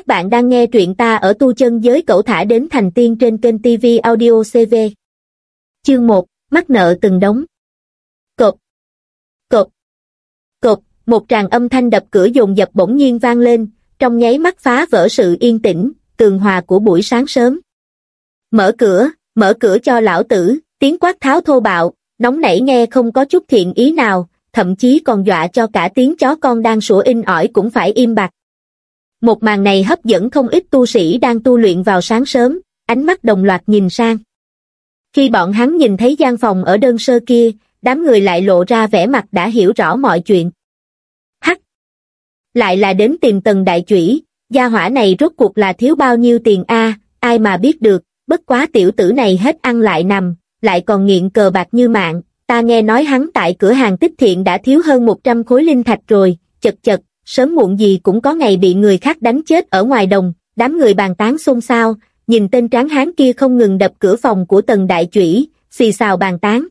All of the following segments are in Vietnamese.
Các bạn đang nghe truyện ta ở tu chân giới cậu thả đến thành tiên trên kênh TV Audio CV. Chương 1, mắc nợ từng đóng Cộp, cộp, cộp, một tràng âm thanh đập cửa dồn dập bỗng nhiên vang lên, trong nháy mắt phá vỡ sự yên tĩnh, tường hòa của buổi sáng sớm. Mở cửa, mở cửa cho lão tử, tiếng quát tháo thô bạo, nóng nảy nghe không có chút thiện ý nào, thậm chí còn dọa cho cả tiếng chó con đang sủa in ỏi cũng phải im bặt. Một màn này hấp dẫn không ít tu sĩ đang tu luyện vào sáng sớm, ánh mắt đồng loạt nhìn sang. Khi bọn hắn nhìn thấy gian phòng ở đơn sơ kia, đám người lại lộ ra vẻ mặt đã hiểu rõ mọi chuyện. Hắc! Lại là đến tìm tần đại chủy, gia hỏa này rốt cuộc là thiếu bao nhiêu tiền a ai mà biết được, bất quá tiểu tử này hết ăn lại nằm, lại còn nghiện cờ bạc như mạng, ta nghe nói hắn tại cửa hàng tích thiện đã thiếu hơn 100 khối linh thạch rồi, chật chật, sớm muộn gì cũng có ngày bị người khác đánh chết ở ngoài đồng, đám người bàn tán xôn xao, nhìn tên tráng hán kia không ngừng đập cửa phòng của tần đại chủy, xì xào bàn tán.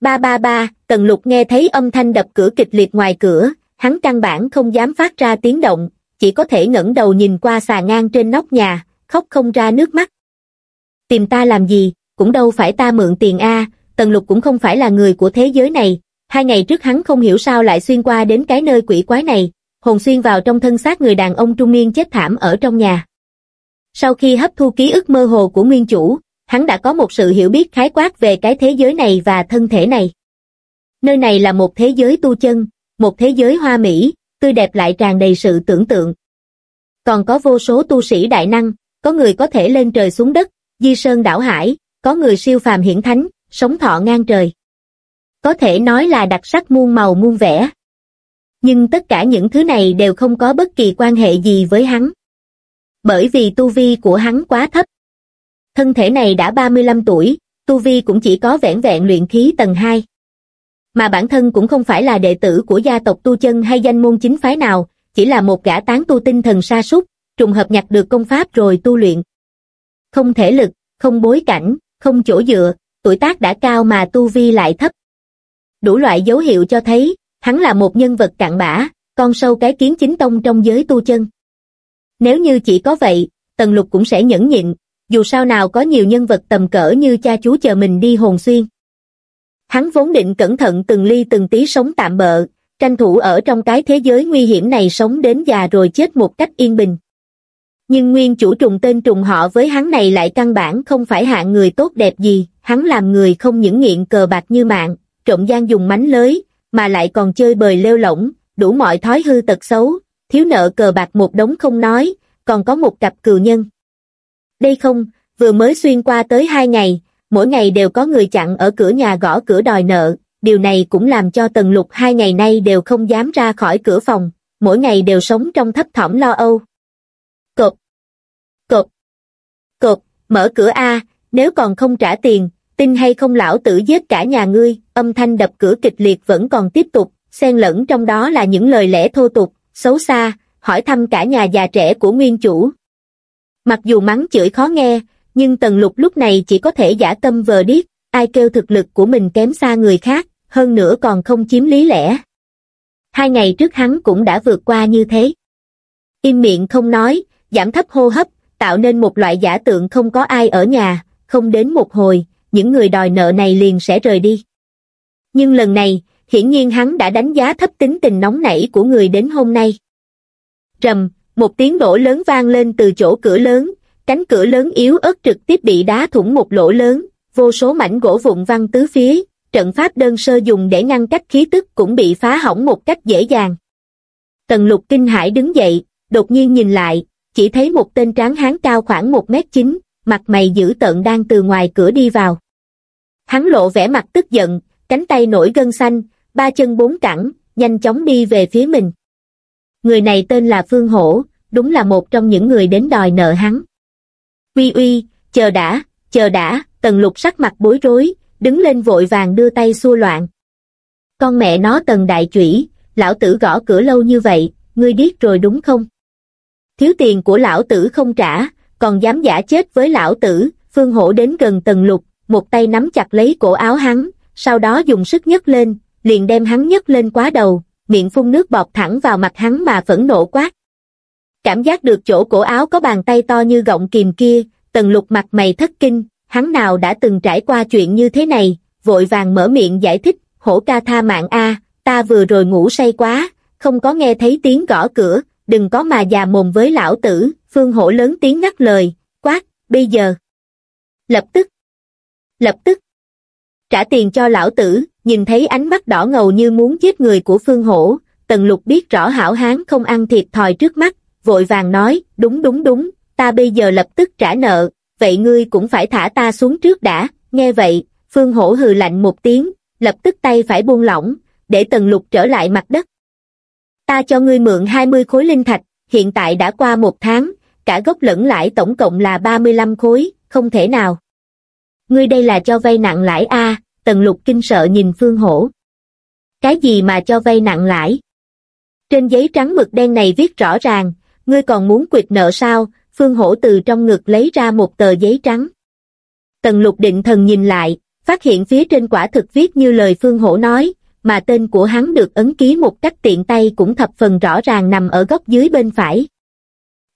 Ba ba ba, tần lục nghe thấy âm thanh đập cửa kịch liệt ngoài cửa, hắn căn bản không dám phát ra tiếng động, chỉ có thể ngẩng đầu nhìn qua xà ngang trên nóc nhà, khóc không ra nước mắt. Tìm ta làm gì, cũng đâu phải ta mượn tiền a tần lục cũng không phải là người của thế giới này, hai ngày trước hắn không hiểu sao lại xuyên qua đến cái nơi quỷ quái này, hồn xuyên vào trong thân xác người đàn ông trung niên chết thảm ở trong nhà. Sau khi hấp thu ký ức mơ hồ của nguyên chủ, hắn đã có một sự hiểu biết khái quát về cái thế giới này và thân thể này. Nơi này là một thế giới tu chân, một thế giới hoa mỹ, tươi đẹp lại tràn đầy sự tưởng tượng. Còn có vô số tu sĩ đại năng, có người có thể lên trời xuống đất, di sơn đảo hải, có người siêu phàm hiển thánh, sống thọ ngang trời. Có thể nói là đặc sắc muôn màu muôn vẻ nhưng tất cả những thứ này đều không có bất kỳ quan hệ gì với hắn. Bởi vì tu vi của hắn quá thấp. Thân thể này đã 35 tuổi, tu vi cũng chỉ có vẻn vẹn luyện khí tầng 2. Mà bản thân cũng không phải là đệ tử của gia tộc tu chân hay danh môn chính phái nào, chỉ là một gã tán tu tinh thần sa sút trùng hợp nhặt được công pháp rồi tu luyện. Không thể lực, không bối cảnh, không chỗ dựa, tuổi tác đã cao mà tu vi lại thấp. Đủ loại dấu hiệu cho thấy, hắn là một nhân vật cạn bã, con sâu cái kiến chính tông trong giới tu chân. Nếu như chỉ có vậy, Tần Lục cũng sẽ nhẫn nhịn, dù sao nào có nhiều nhân vật tầm cỡ như cha chú chờ mình đi hồn xuyên. Hắn vốn định cẩn thận từng ly từng tí sống tạm bợ, tranh thủ ở trong cái thế giới nguy hiểm này sống đến già rồi chết một cách yên bình. Nhưng nguyên chủ trùng tên trùng họ với hắn này lại căn bản không phải hạng người tốt đẹp gì, hắn làm người không những nghiện cờ bạc như mạng, trộm gian dùng mánh lới, mà lại còn chơi bời lêu lỏng, đủ mọi thói hư tật xấu, thiếu nợ cờ bạc một đống không nói, còn có một cặp cừu nhân. Đây không, vừa mới xuyên qua tới hai ngày, mỗi ngày đều có người chặn ở cửa nhà gõ cửa đòi nợ, điều này cũng làm cho Tần Lục hai ngày nay đều không dám ra khỏi cửa phòng, mỗi ngày đều sống trong thấp thỏm lo âu. Cộp, cộp, cộp, mở cửa A, nếu còn không trả tiền, tin hay không lão tử giết cả nhà ngươi, âm thanh đập cửa kịch liệt vẫn còn tiếp tục, xen lẫn trong đó là những lời lẽ thô tục, xấu xa, hỏi thăm cả nhà già trẻ của nguyên chủ. Mặc dù mắng chửi khó nghe, nhưng Tần Lục lúc này chỉ có thể giả tâm vờ điếc, ai kêu thực lực của mình kém xa người khác, hơn nữa còn không chiếm lý lẽ. Hai ngày trước hắn cũng đã vượt qua như thế. Im miệng không nói, giảm thấp hô hấp, tạo nên một loại giả tượng không có ai ở nhà, không đến một hồi, những người đòi nợ này liền sẽ rời đi. Nhưng lần này, hiển nhiên hắn đã đánh giá thấp tính tình nóng nảy của người đến hôm nay. Trầm, một tiếng nổ lớn vang lên từ chỗ cửa lớn, cánh cửa lớn yếu ớt trực tiếp bị đá thủng một lỗ lớn, vô số mảnh gỗ vụn văng tứ phía, trận pháp đơn sơ dùng để ngăn cách khí tức cũng bị phá hỏng một cách dễ dàng. Tần lục kinh hải đứng dậy, đột nhiên nhìn lại, chỉ thấy một tên tráng hán cao khoảng một mét chín, mặt mày dữ tợn đang từ ngoài cửa đi vào. Hắn lộ vẻ mặt tức giận, cánh tay nổi gân xanh, ba chân bốn cẳng, nhanh chóng đi về phía mình. Người này tên là Phương Hổ, đúng là một trong những người đến đòi nợ hắn. Uy uy, chờ đã, chờ đã, tần lục sắc mặt bối rối, đứng lên vội vàng đưa tay xua loạn. Con mẹ nó tần đại chủy, lão tử gõ cửa lâu như vậy, ngươi điếc rồi đúng không? Thiếu tiền của lão tử không trả, còn dám giả chết với lão tử, phương hổ đến gần tần lục, một tay nắm chặt lấy cổ áo hắn, sau đó dùng sức nhấc lên, liền đem hắn nhấc lên quá đầu, miệng phun nước bọt thẳng vào mặt hắn mà phẫn nộ quát. Cảm giác được chỗ cổ áo có bàn tay to như gọng kìm kia, tần lục mặt mày thất kinh, hắn nào đã từng trải qua chuyện như thế này, vội vàng mở miệng giải thích, hổ ca tha mạng a, ta vừa rồi ngủ say quá, không có nghe thấy tiếng gõ cửa, đừng có mà già mồm với lão tử, phương hổ lớn tiếng ngắt lời, quát, bây giờ. Lập tức. Lập tức. Trả tiền cho lão tử, nhìn thấy ánh mắt đỏ ngầu như muốn giết người của phương hổ, tần lục biết rõ hảo hán không ăn thiệt thòi trước mắt, vội vàng nói, đúng đúng đúng, ta bây giờ lập tức trả nợ, vậy ngươi cũng phải thả ta xuống trước đã, nghe vậy, phương hổ hừ lạnh một tiếng, lập tức tay phải buông lỏng, để tần lục trở lại mặt đất. Ta cho ngươi mượn 20 khối linh thạch, hiện tại đã qua một tháng, cả gốc lẫn lãi tổng cộng là 35 khối, không thể nào. Ngươi đây là cho vay nặng lãi a tần lục kinh sợ nhìn phương hổ. Cái gì mà cho vay nặng lãi? Trên giấy trắng mực đen này viết rõ ràng, ngươi còn muốn quyệt nợ sao, phương hổ từ trong ngực lấy ra một tờ giấy trắng. Tần lục định thần nhìn lại, phát hiện phía trên quả thực viết như lời phương hổ nói, mà tên của hắn được ấn ký một cách tiện tay cũng thập phần rõ ràng nằm ở góc dưới bên phải.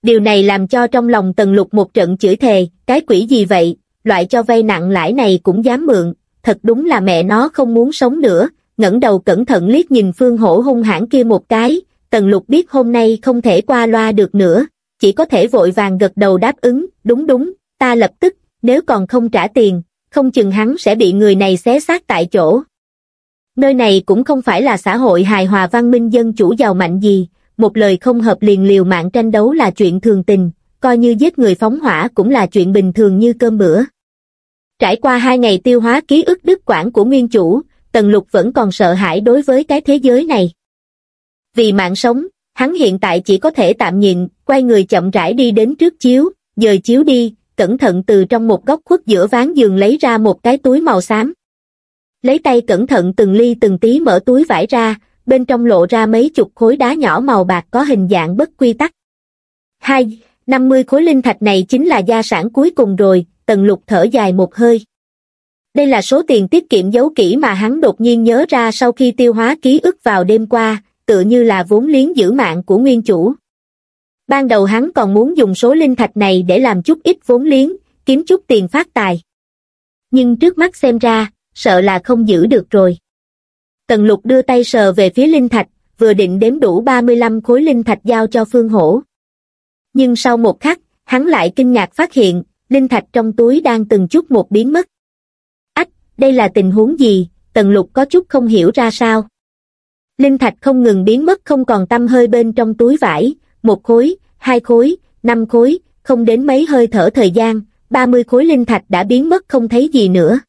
Điều này làm cho trong lòng tần lục một trận chửi thề, cái quỷ gì vậy, loại cho vay nặng lãi này cũng dám mượn, thật đúng là mẹ nó không muốn sống nữa, ngẩng đầu cẩn thận liếc nhìn phương hổ hung hãn kia một cái, tần lục biết hôm nay không thể qua loa được nữa, chỉ có thể vội vàng gật đầu đáp ứng, đúng đúng, ta lập tức, nếu còn không trả tiền, không chừng hắn sẽ bị người này xé xác tại chỗ. Nơi này cũng không phải là xã hội hài hòa văn minh dân chủ giàu mạnh gì, một lời không hợp liền liều mạng tranh đấu là chuyện thường tình, coi như giết người phóng hỏa cũng là chuyện bình thường như cơm bữa. Trải qua hai ngày tiêu hóa ký ức đức quản của nguyên chủ, Tần Lục vẫn còn sợ hãi đối với cái thế giới này. Vì mạng sống, hắn hiện tại chỉ có thể tạm nhìn, quay người chậm rãi đi đến trước chiếu, dời chiếu đi, cẩn thận từ trong một góc khuất giữa ván giường lấy ra một cái túi màu xám. Lấy tay cẩn thận từng ly từng tí mở túi vải ra, bên trong lộ ra mấy chục khối đá nhỏ màu bạc có hình dạng bất quy tắc. Hai, năm mươi khối linh thạch này chính là gia sản cuối cùng rồi, tần lục thở dài một hơi. Đây là số tiền tiết kiệm giấu kỹ mà hắn đột nhiên nhớ ra sau khi tiêu hóa ký ức vào đêm qua, tựa như là vốn liếng giữ mạng của nguyên chủ. Ban đầu hắn còn muốn dùng số linh thạch này để làm chút ít vốn liếng, kiếm chút tiền phát tài. Nhưng trước mắt xem ra, sợ là không giữ được rồi. Tần lục đưa tay sờ về phía linh thạch, vừa định đếm đủ 35 khối linh thạch giao cho phương hổ. Nhưng sau một khắc, hắn lại kinh ngạc phát hiện, linh thạch trong túi đang từng chút một biến mất. Ách, đây là tình huống gì, tần lục có chút không hiểu ra sao. Linh thạch không ngừng biến mất không còn tâm hơi bên trong túi vải, một khối, hai khối, năm khối, không đến mấy hơi thở thời gian, 30 khối linh thạch đã biến mất không thấy gì nữa.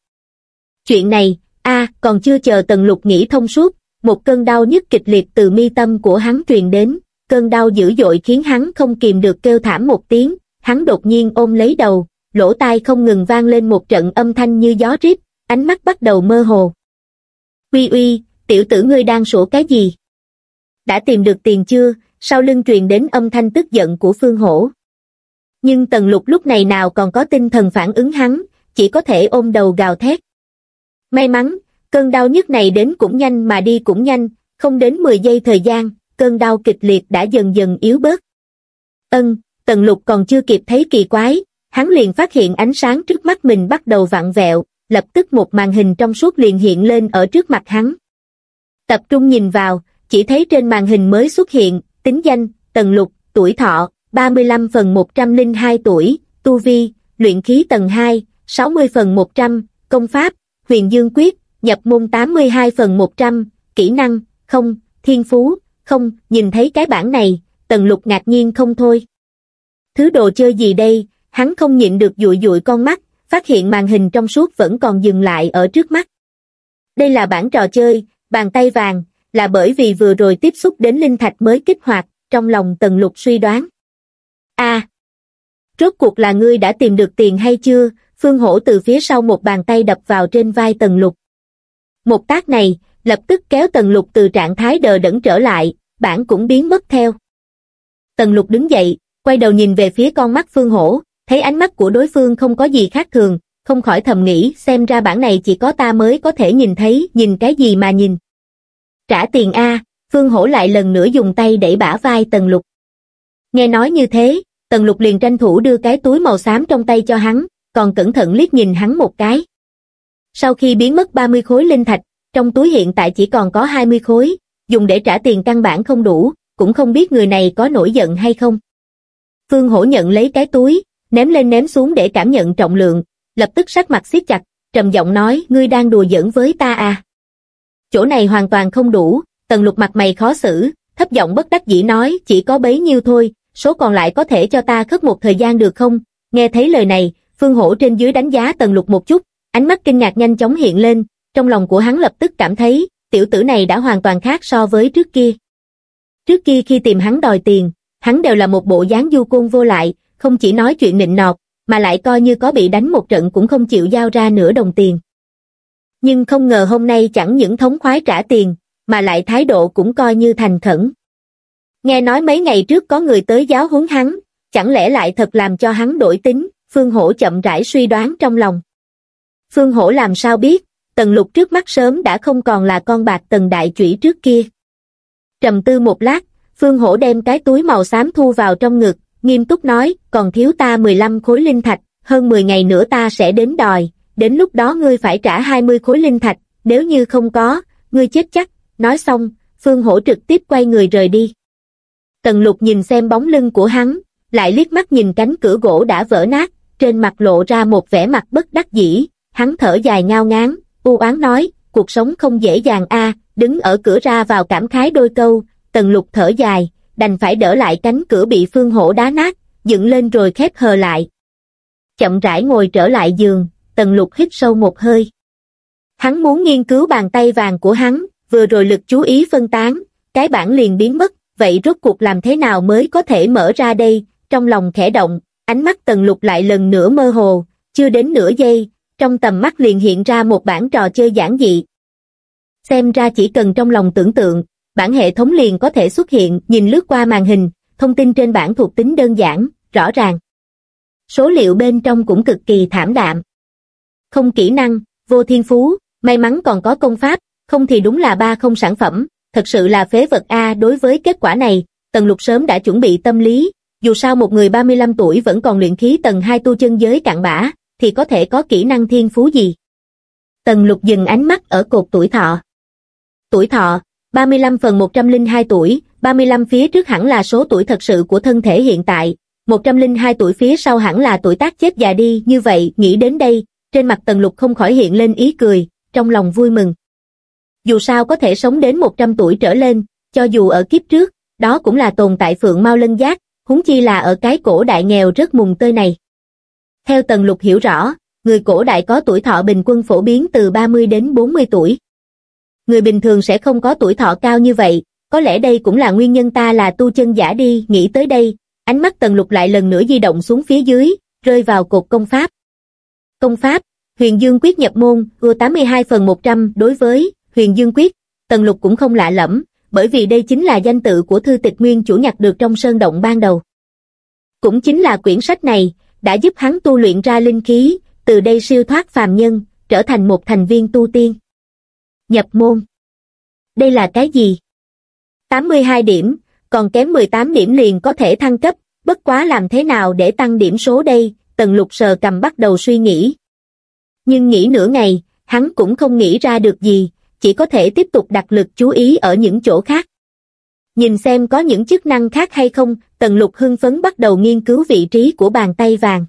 Chuyện này, a còn chưa chờ tần lục nghĩ thông suốt, một cơn đau nhức kịch liệt từ mi tâm của hắn truyền đến, cơn đau dữ dội khiến hắn không kìm được kêu thảm một tiếng, hắn đột nhiên ôm lấy đầu, lỗ tai không ngừng vang lên một trận âm thanh như gió rít, ánh mắt bắt đầu mơ hồ. Uy uy, tiểu tử ngươi đang sổ cái gì? Đã tìm được tiền chưa? Sau lưng truyền đến âm thanh tức giận của Phương Hổ. Nhưng Tần Lục lúc này nào còn có tinh thần phản ứng hắn, chỉ có thể ôm đầu gào thét. May mắn, cơn đau nhức này đến cũng nhanh mà đi cũng nhanh, không đến 10 giây thời gian, cơn đau kịch liệt đã dần dần yếu bớt. Ân, Tần Lục còn chưa kịp thấy kỳ quái, hắn liền phát hiện ánh sáng trước mắt mình bắt đầu vặn vẹo, lập tức một màn hình trong suốt liền hiện lên ở trước mặt hắn. Tập trung nhìn vào, chỉ thấy trên màn hình mới xuất hiện, tính danh, Tần Lục, tuổi thọ, 35 phần 102 tuổi, tu vi, luyện khí tầng 2, 60 phần 100, công pháp, huyền dương quyết, nhập môn 82 phần 100, kỹ năng, không, thiên phú, không, nhìn thấy cái bảng này, tần lục ngạc nhiên không thôi. Thứ đồ chơi gì đây, hắn không nhịn được dụi dụi con mắt, phát hiện màn hình trong suốt vẫn còn dừng lại ở trước mắt. Đây là bản trò chơi, bàn tay vàng, là bởi vì vừa rồi tiếp xúc đến linh thạch mới kích hoạt, trong lòng tần lục suy đoán. a rốt cuộc là ngươi đã tìm được tiền hay chưa, Phương Hổ từ phía sau một bàn tay đập vào trên vai Tần Lục. Một tác này, lập tức kéo Tần Lục từ trạng thái đờ đẫn trở lại, bản cũng biến mất theo. Tần Lục đứng dậy, quay đầu nhìn về phía con mắt Phương Hổ, thấy ánh mắt của đối phương không có gì khác thường, không khỏi thầm nghĩ xem ra bản này chỉ có ta mới có thể nhìn thấy, nhìn cái gì mà nhìn. Trả tiền A, Phương Hổ lại lần nữa dùng tay đẩy bả vai Tần Lục. Nghe nói như thế, Tần Lục liền tranh thủ đưa cái túi màu xám trong tay cho hắn, còn cẩn thận liếc nhìn hắn một cái. Sau khi biến mất 30 khối linh thạch, trong túi hiện tại chỉ còn có 20 khối, dùng để trả tiền căn bản không đủ, cũng không biết người này có nổi giận hay không. Phương Hổ nhận lấy cái túi, ném lên ném xuống để cảm nhận trọng lượng, lập tức sắc mặt siết chặt, trầm giọng nói, ngươi đang đùa giỡn với ta à. Chỗ này hoàn toàn không đủ, tần lục mặt mày khó xử, thấp giọng bất đắc dĩ nói, chỉ có bấy nhiêu thôi, số còn lại có thể cho ta khất một thời gian được không? Nghe thấy lời này, Phương Hổ trên dưới đánh giá tần lục một chút, ánh mắt kinh ngạc nhanh chóng hiện lên, trong lòng của hắn lập tức cảm thấy, tiểu tử này đã hoàn toàn khác so với trước kia. Trước kia khi tìm hắn đòi tiền, hắn đều là một bộ dáng du côn vô lại, không chỉ nói chuyện nịnh nọt, mà lại coi như có bị đánh một trận cũng không chịu giao ra nửa đồng tiền. Nhưng không ngờ hôm nay chẳng những thống khoái trả tiền, mà lại thái độ cũng coi như thành khẩn. Nghe nói mấy ngày trước có người tới giáo huấn hắn, chẳng lẽ lại thật làm cho hắn đổi tính, Phương Hổ chậm rãi suy đoán trong lòng. Phương Hổ làm sao biết, tần lục trước mắt sớm đã không còn là con bạc tần đại chủy trước kia. Trầm tư một lát, Phương Hổ đem cái túi màu xám thu vào trong ngực, nghiêm túc nói, còn thiếu ta 15 khối linh thạch, hơn 10 ngày nữa ta sẽ đến đòi, đến lúc đó ngươi phải trả 20 khối linh thạch, nếu như không có, ngươi chết chắc, nói xong, Phương Hổ trực tiếp quay người rời đi. Tần lục nhìn xem bóng lưng của hắn, lại liếc mắt nhìn cánh cửa gỗ đã vỡ nát, trên mặt lộ ra một vẻ mặt bất đắc dĩ, hắn thở dài ngao ngán, u oán nói, cuộc sống không dễ dàng a đứng ở cửa ra vào cảm khái đôi câu, tần lục thở dài, đành phải đỡ lại cánh cửa bị phương hổ đá nát, dựng lên rồi khép hờ lại. Chậm rãi ngồi trở lại giường, tần lục hít sâu một hơi. Hắn muốn nghiên cứu bàn tay vàng của hắn, vừa rồi lực chú ý phân tán, cái bản liền biến mất, vậy rốt cuộc làm thế nào mới có thể mở ra đây, trong lòng khẽ động, ánh mắt tần lục lại lần nữa mơ hồ, chưa đến nửa giây, trong tầm mắt liền hiện ra một bản trò chơi giản dị. Xem ra chỉ cần trong lòng tưởng tượng, bản hệ thống liền có thể xuất hiện, nhìn lướt qua màn hình, thông tin trên bản thuộc tính đơn giản, rõ ràng. Số liệu bên trong cũng cực kỳ thảm đạm. Không kỹ năng, vô thiên phú, may mắn còn có công pháp, không thì đúng là ba không sản phẩm, thật sự là phế vật A đối với kết quả này, Tần Lục sớm đã chuẩn bị tâm lý, dù sao một người 35 tuổi vẫn còn luyện khí tầng 2 tu chân giới cạn bã, thì có thể có kỹ năng thiên phú gì. Tần Lục dừng ánh mắt ở cột tuổi thọ. Tuổi thọ, 35 phần 102 tuổi, 35 phía trước hẳn là số tuổi thật sự của thân thể hiện tại, 102 tuổi phía sau hẳn là tuổi tác chết già đi, như vậy, nghĩ đến đây, trên mặt Tần Lục không khỏi hiện lên ý cười, trong lòng vui mừng. Dù sao có thể sống đến 100 tuổi trở lên, cho dù ở kiếp trước, đó cũng là tồn tại phượng mau lân giác, huống chi là ở cái cổ đại nghèo rất mùng tơi này. Theo Tần Lục hiểu rõ, người cổ đại có tuổi thọ bình quân phổ biến từ 30 đến 40 tuổi. Người bình thường sẽ không có tuổi thọ cao như vậy, có lẽ đây cũng là nguyên nhân ta là tu chân giả đi, nghĩ tới đây, ánh mắt Tần Lục lại lần nữa di động xuống phía dưới, rơi vào cột công pháp. Công pháp, Huyền Dương Quyết nhập môn, ưa 82 phần 100 đối với Huyền Dương Quyết, Tần Lục cũng không lạ lẫm, bởi vì đây chính là danh tự của thư tịch nguyên chủ nhặt được trong sơn động ban đầu. Cũng chính là quyển sách này, đã giúp hắn tu luyện ra linh khí, từ đây siêu thoát phàm nhân, trở thành một thành viên tu tiên. Nhập môn Đây là cái gì? 82 điểm, còn kém 18 điểm liền có thể thăng cấp, bất quá làm thế nào để tăng điểm số đây, tần lục sờ cầm bắt đầu suy nghĩ. Nhưng nghĩ nửa ngày, hắn cũng không nghĩ ra được gì, chỉ có thể tiếp tục đặt lực chú ý ở những chỗ khác. Nhìn xem có những chức năng khác hay không, Tần Lục hưng phấn bắt đầu nghiên cứu vị trí của bàn tay vàng.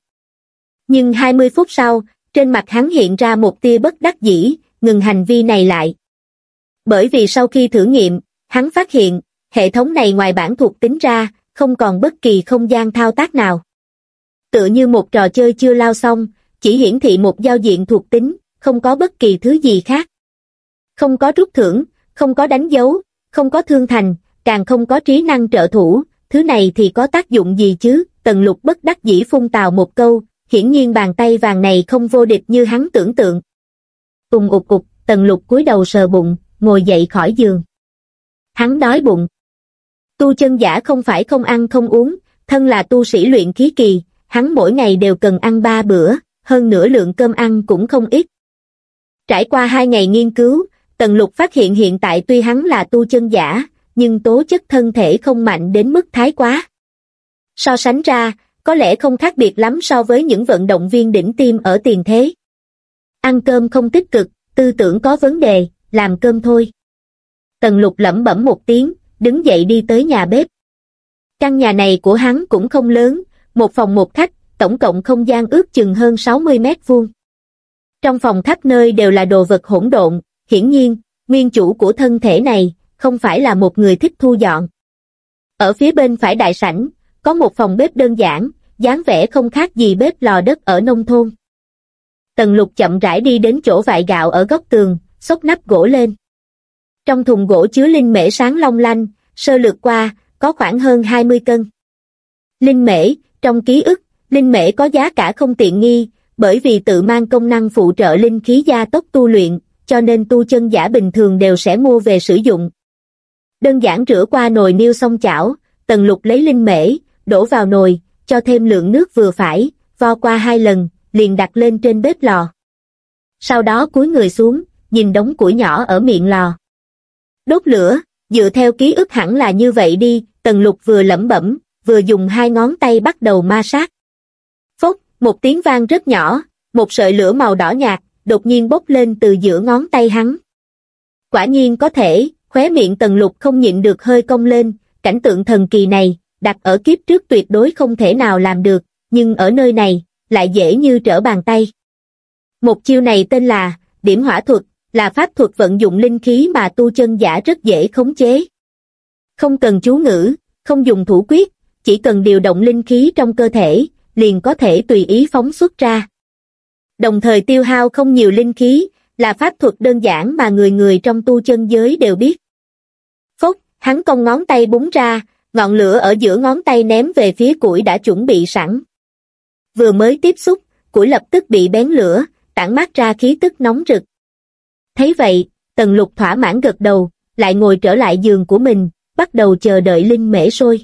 Nhưng 20 phút sau, trên mặt hắn hiện ra một tia bất đắc dĩ, ngừng hành vi này lại. Bởi vì sau khi thử nghiệm, hắn phát hiện, hệ thống này ngoài bản thuộc tính ra, không còn bất kỳ không gian thao tác nào. Tựa như một trò chơi chưa lao xong, chỉ hiển thị một giao diện thuộc tính, không có bất kỳ thứ gì khác. Không có rút thưởng, không có đánh dấu, không có thương thành, càng không có trí năng trợ thủ, thứ này thì có tác dụng gì chứ, tần lục bất đắc dĩ phun tào một câu, hiển nhiên bàn tay vàng này không vô địch như hắn tưởng tượng tùng ụt cục, tần lục cúi đầu sờ bụng, ngồi dậy khỏi giường. Hắn đói bụng. Tu chân giả không phải không ăn không uống, thân là tu sĩ luyện khí kỳ, hắn mỗi ngày đều cần ăn ba bữa, hơn nửa lượng cơm ăn cũng không ít. Trải qua hai ngày nghiên cứu, Tần Lục phát hiện hiện tại tuy hắn là tu chân giả, nhưng tố chất thân thể không mạnh đến mức thái quá. So sánh ra, có lẽ không khác biệt lắm so với những vận động viên đỉnh tim ở tiền thế. Ăn cơm không tích cực, tư tưởng có vấn đề, làm cơm thôi. Tần lục lẩm bẩm một tiếng, đứng dậy đi tới nhà bếp. Căn nhà này của hắn cũng không lớn, một phòng một khách, tổng cộng không gian ước chừng hơn 60 mét vuông. Trong phòng khắp nơi đều là đồ vật hỗn độn, hiển nhiên, nguyên chủ của thân thể này, không phải là một người thích thu dọn. Ở phía bên phải đại sảnh, có một phòng bếp đơn giản, dáng vẻ không khác gì bếp lò đất ở nông thôn. Tần lục chậm rãi đi đến chỗ vại gạo ở góc tường, xốc nắp gỗ lên. Trong thùng gỗ chứa linh mễ sáng long lanh, sơ lược qua, có khoảng hơn 20 cân. Linh mễ, trong ký ức, linh mễ có giá cả không tiện nghi, bởi vì tự mang công năng phụ trợ linh khí gia tốc tu luyện, cho nên tu chân giả bình thường đều sẽ mua về sử dụng. Đơn giản rửa qua nồi niêu xong chảo, tần lục lấy linh mễ, đổ vào nồi, cho thêm lượng nước vừa phải, vo qua hai lần, liền đặt lên trên bếp lò. Sau đó cúi người xuống, nhìn đống củi nhỏ ở miệng lò. Đốt lửa, dựa theo ký ức hẳn là như vậy đi, tần lục vừa lẩm bẩm, vừa dùng hai ngón tay bắt đầu ma sát. Phốc, một tiếng vang rất nhỏ, một sợi lửa màu đỏ nhạt, đột nhiên bốc lên từ giữa ngón tay hắn. Quả nhiên có thể, khóe miệng tần lục không nhịn được hơi cong lên, cảnh tượng thần kỳ này, đặt ở kiếp trước tuyệt đối không thể nào làm được, nhưng ở nơi này, lại dễ như trở bàn tay. Một chiêu này tên là, điểm hỏa thuật, là pháp thuật vận dụng linh khí mà tu chân giả rất dễ khống chế. Không cần chú ngữ, không dùng thủ quyết, chỉ cần điều động linh khí trong cơ thể, liền có thể tùy ý phóng xuất ra. Đồng thời tiêu hao không nhiều linh khí, là pháp thuật đơn giản mà người người trong tu chân giới đều biết. Phốc, hắn cong ngón tay búng ra, ngọn lửa ở giữa ngón tay ném về phía củi đã chuẩn bị sẵn. Vừa mới tiếp xúc, củi lập tức bị bén lửa, tản mát ra khí tức nóng rực. Thấy vậy, tần lục thỏa mãn gật đầu, lại ngồi trở lại giường của mình, bắt đầu chờ đợi linh mễ sôi.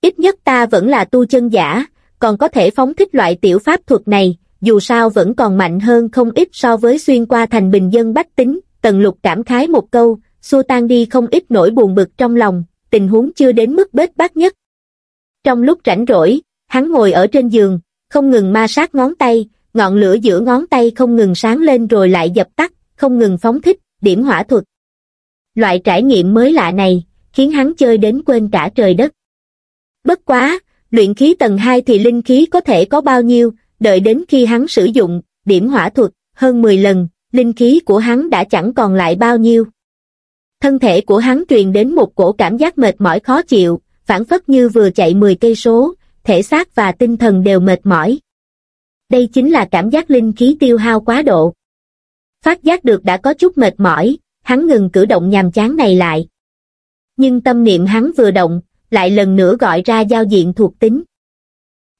Ít nhất ta vẫn là tu chân giả, còn có thể phóng thích loại tiểu pháp thuật này, dù sao vẫn còn mạnh hơn không ít so với xuyên qua thành bình dân bách tính, tần lục cảm khái một câu, xua tan đi không ít nỗi buồn bực trong lòng, tình huống chưa đến mức bết bát nhất. Trong lúc rảnh rỗi, hắn ngồi ở trên giường, không ngừng ma sát ngón tay, ngọn lửa giữa ngón tay không ngừng sáng lên rồi lại dập tắt, không ngừng phóng thích, điểm hỏa thuật. Loại trải nghiệm mới lạ này, khiến hắn chơi đến quên cả trời đất. Bất quá, luyện khí tầng 2 thì linh khí có thể có bao nhiêu, đợi đến khi hắn sử dụng, điểm hỏa thuật, hơn 10 lần, linh khí của hắn đã chẳng còn lại bao nhiêu. Thân thể của hắn truyền đến một cổ cảm giác mệt mỏi khó chịu, phản phất như vừa chạy 10 cây số, thể xác và tinh thần đều mệt mỏi. Đây chính là cảm giác linh khí tiêu hao quá độ. Phát giác được đã có chút mệt mỏi, hắn ngừng cử động nhàm chán này lại. Nhưng tâm niệm hắn vừa động, lại lần nữa gọi ra giao diện thuộc tính.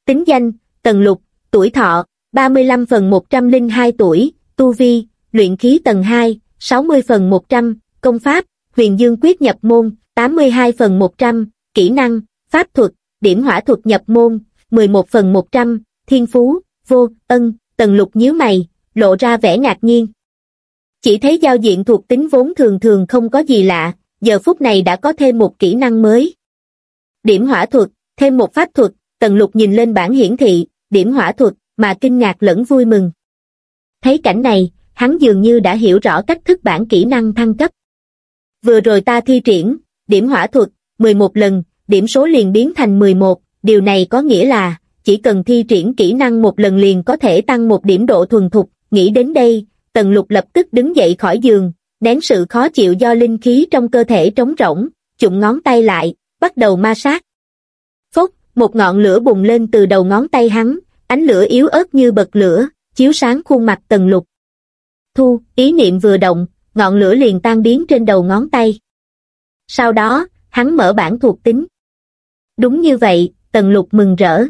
Tính danh, Tần Lục, tuổi thọ, 35 phần 102 tuổi, tu vi, luyện khí tầng 2, 60 phần 100, công pháp, huyền dương quyết nhập môn, 82 phần 100, kỹ năng, pháp thuật, điểm hỏa thuật nhập môn, 11 phần 100, thiên phú, vô, ân, tần lục nhíu mày, lộ ra vẻ ngạc nhiên. Chỉ thấy giao diện thuộc tính vốn thường thường không có gì lạ, giờ phút này đã có thêm một kỹ năng mới. Điểm hỏa thuật, thêm một pháp thuật, tần lục nhìn lên bảng hiển thị, điểm hỏa thuật, mà kinh ngạc lẫn vui mừng. Thấy cảnh này, hắn dường như đã hiểu rõ cách thức bản kỹ năng thăng cấp. Vừa rồi ta thi triển, điểm hỏa thuật, 11 lần, điểm số liền biến thành 11, điều này có nghĩa là, chỉ cần thi triển kỹ năng một lần liền có thể tăng một điểm độ thuần thục, nghĩ đến đây, tần lục lập tức đứng dậy khỏi giường, nén sự khó chịu do linh khí trong cơ thể trống rỗng, chụm ngón tay lại, bắt đầu ma sát. Phốc, một ngọn lửa bùng lên từ đầu ngón tay hắn, ánh lửa yếu ớt như bật lửa, chiếu sáng khuôn mặt tần lục. Thu, ý niệm vừa động, ngọn lửa liền tan biến trên đầu ngón tay. Sau đó, hắn mở bản thuộc tính. Đúng như vậy, tần lục mừng rỡ.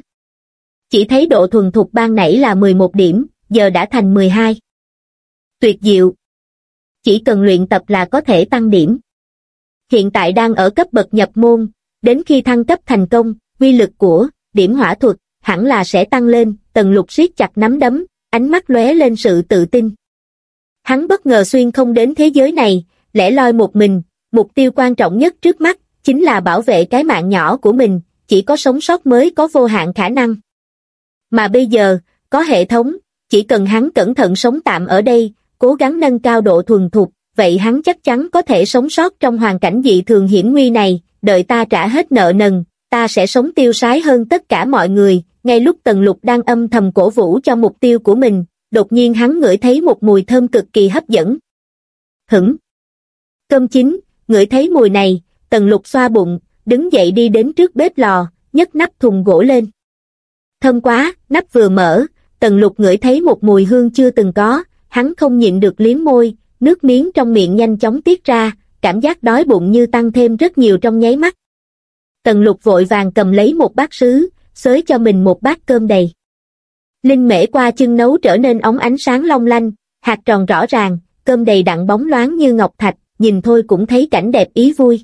Chỉ thấy độ thuần thục ban nãy là 11 điểm, giờ đã thành 12. Tuyệt diệu. Chỉ cần luyện tập là có thể tăng điểm. Hiện tại đang ở cấp bậc nhập môn, đến khi thăng cấp thành công, quy lực của điểm hỏa thuật hẳn là sẽ tăng lên, tần lục siết chặt nắm đấm, ánh mắt lóe lên sự tự tin. Hắn bất ngờ xuyên không đến thế giới này, lẻ loi một mình, mục tiêu quan trọng nhất trước mắt, chính là bảo vệ cái mạng nhỏ của mình, chỉ có sống sót mới có vô hạn khả năng. Mà bây giờ, có hệ thống, chỉ cần hắn cẩn thận sống tạm ở đây, cố gắng nâng cao độ thuần thục, vậy hắn chắc chắn có thể sống sót trong hoàn cảnh dị thường hiểm nguy này, đợi ta trả hết nợ nần, ta sẽ sống tiêu sái hơn tất cả mọi người, ngay lúc Tần Lục đang âm thầm cổ vũ cho mục tiêu của mình, đột nhiên hắn ngửi thấy một mùi thơm cực kỳ hấp dẫn. Hửng! Cơm chín, ngửi thấy mùi này, Tần Lục xoa bụng, đứng dậy đi đến trước bếp lò, nhấc nắp thùng gỗ lên. Thơm quá, nắp vừa mở, Tần Lục ngửi thấy một mùi hương chưa từng có, hắn không nhịn được liếm môi, nước miếng trong miệng nhanh chóng tiết ra, cảm giác đói bụng như tăng thêm rất nhiều trong nháy mắt. Tần Lục vội vàng cầm lấy một bát sứ, xới cho mình một bát cơm đầy. Linh mễ qua chân nấu trở nên ống ánh sáng long lanh, hạt tròn rõ ràng, cơm đầy đặn bóng loáng như ngọc thạch, nhìn thôi cũng thấy cảnh đẹp ý vui.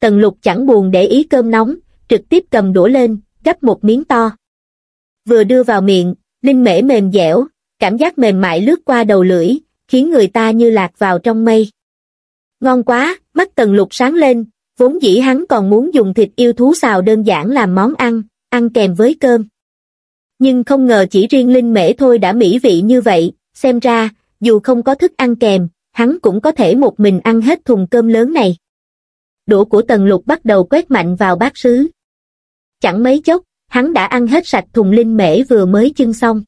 Tần lục chẳng buồn để ý cơm nóng, trực tiếp cầm đũa lên, gấp một miếng to. Vừa đưa vào miệng, linh mễ mềm dẻo, cảm giác mềm mại lướt qua đầu lưỡi, khiến người ta như lạc vào trong mây. Ngon quá, mắt tần lục sáng lên, vốn dĩ hắn còn muốn dùng thịt yêu thú xào đơn giản làm món ăn, ăn kèm với cơm. Nhưng không ngờ chỉ riêng linh mễ thôi đã mỹ vị như vậy, xem ra, dù không có thức ăn kèm, hắn cũng có thể một mình ăn hết thùng cơm lớn này. Đũa của tần lục bắt đầu quét mạnh vào bát sứ. Chẳng mấy chốc, hắn đã ăn hết sạch thùng linh mễ vừa mới chưng xong.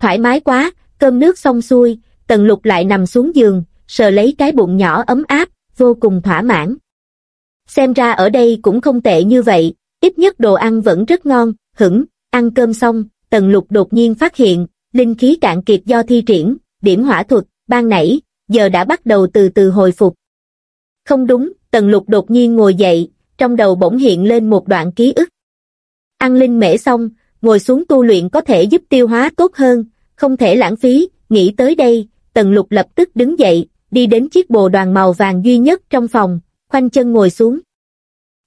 Thoải mái quá, cơm nước xong xuôi, tần lục lại nằm xuống giường, sờ lấy cái bụng nhỏ ấm áp, vô cùng thỏa mãn. Xem ra ở đây cũng không tệ như vậy, ít nhất đồ ăn vẫn rất ngon, hửng, ăn cơm xong, tần lục đột nhiên phát hiện, linh khí cạn kiệt do thi triển, điểm hỏa thuật, ban nãy, giờ đã bắt đầu từ từ hồi phục. Không đúng, tần lục đột nhiên ngồi dậy, trong đầu bỗng hiện lên một đoạn ký ức. Ăn linh mễ xong, ngồi xuống tu luyện có thể giúp tiêu hóa tốt hơn, không thể lãng phí, nghĩ tới đây, tần lục lập tức đứng dậy, đi đến chiếc bồ đoàn màu vàng duy nhất trong phòng, khoanh chân ngồi xuống.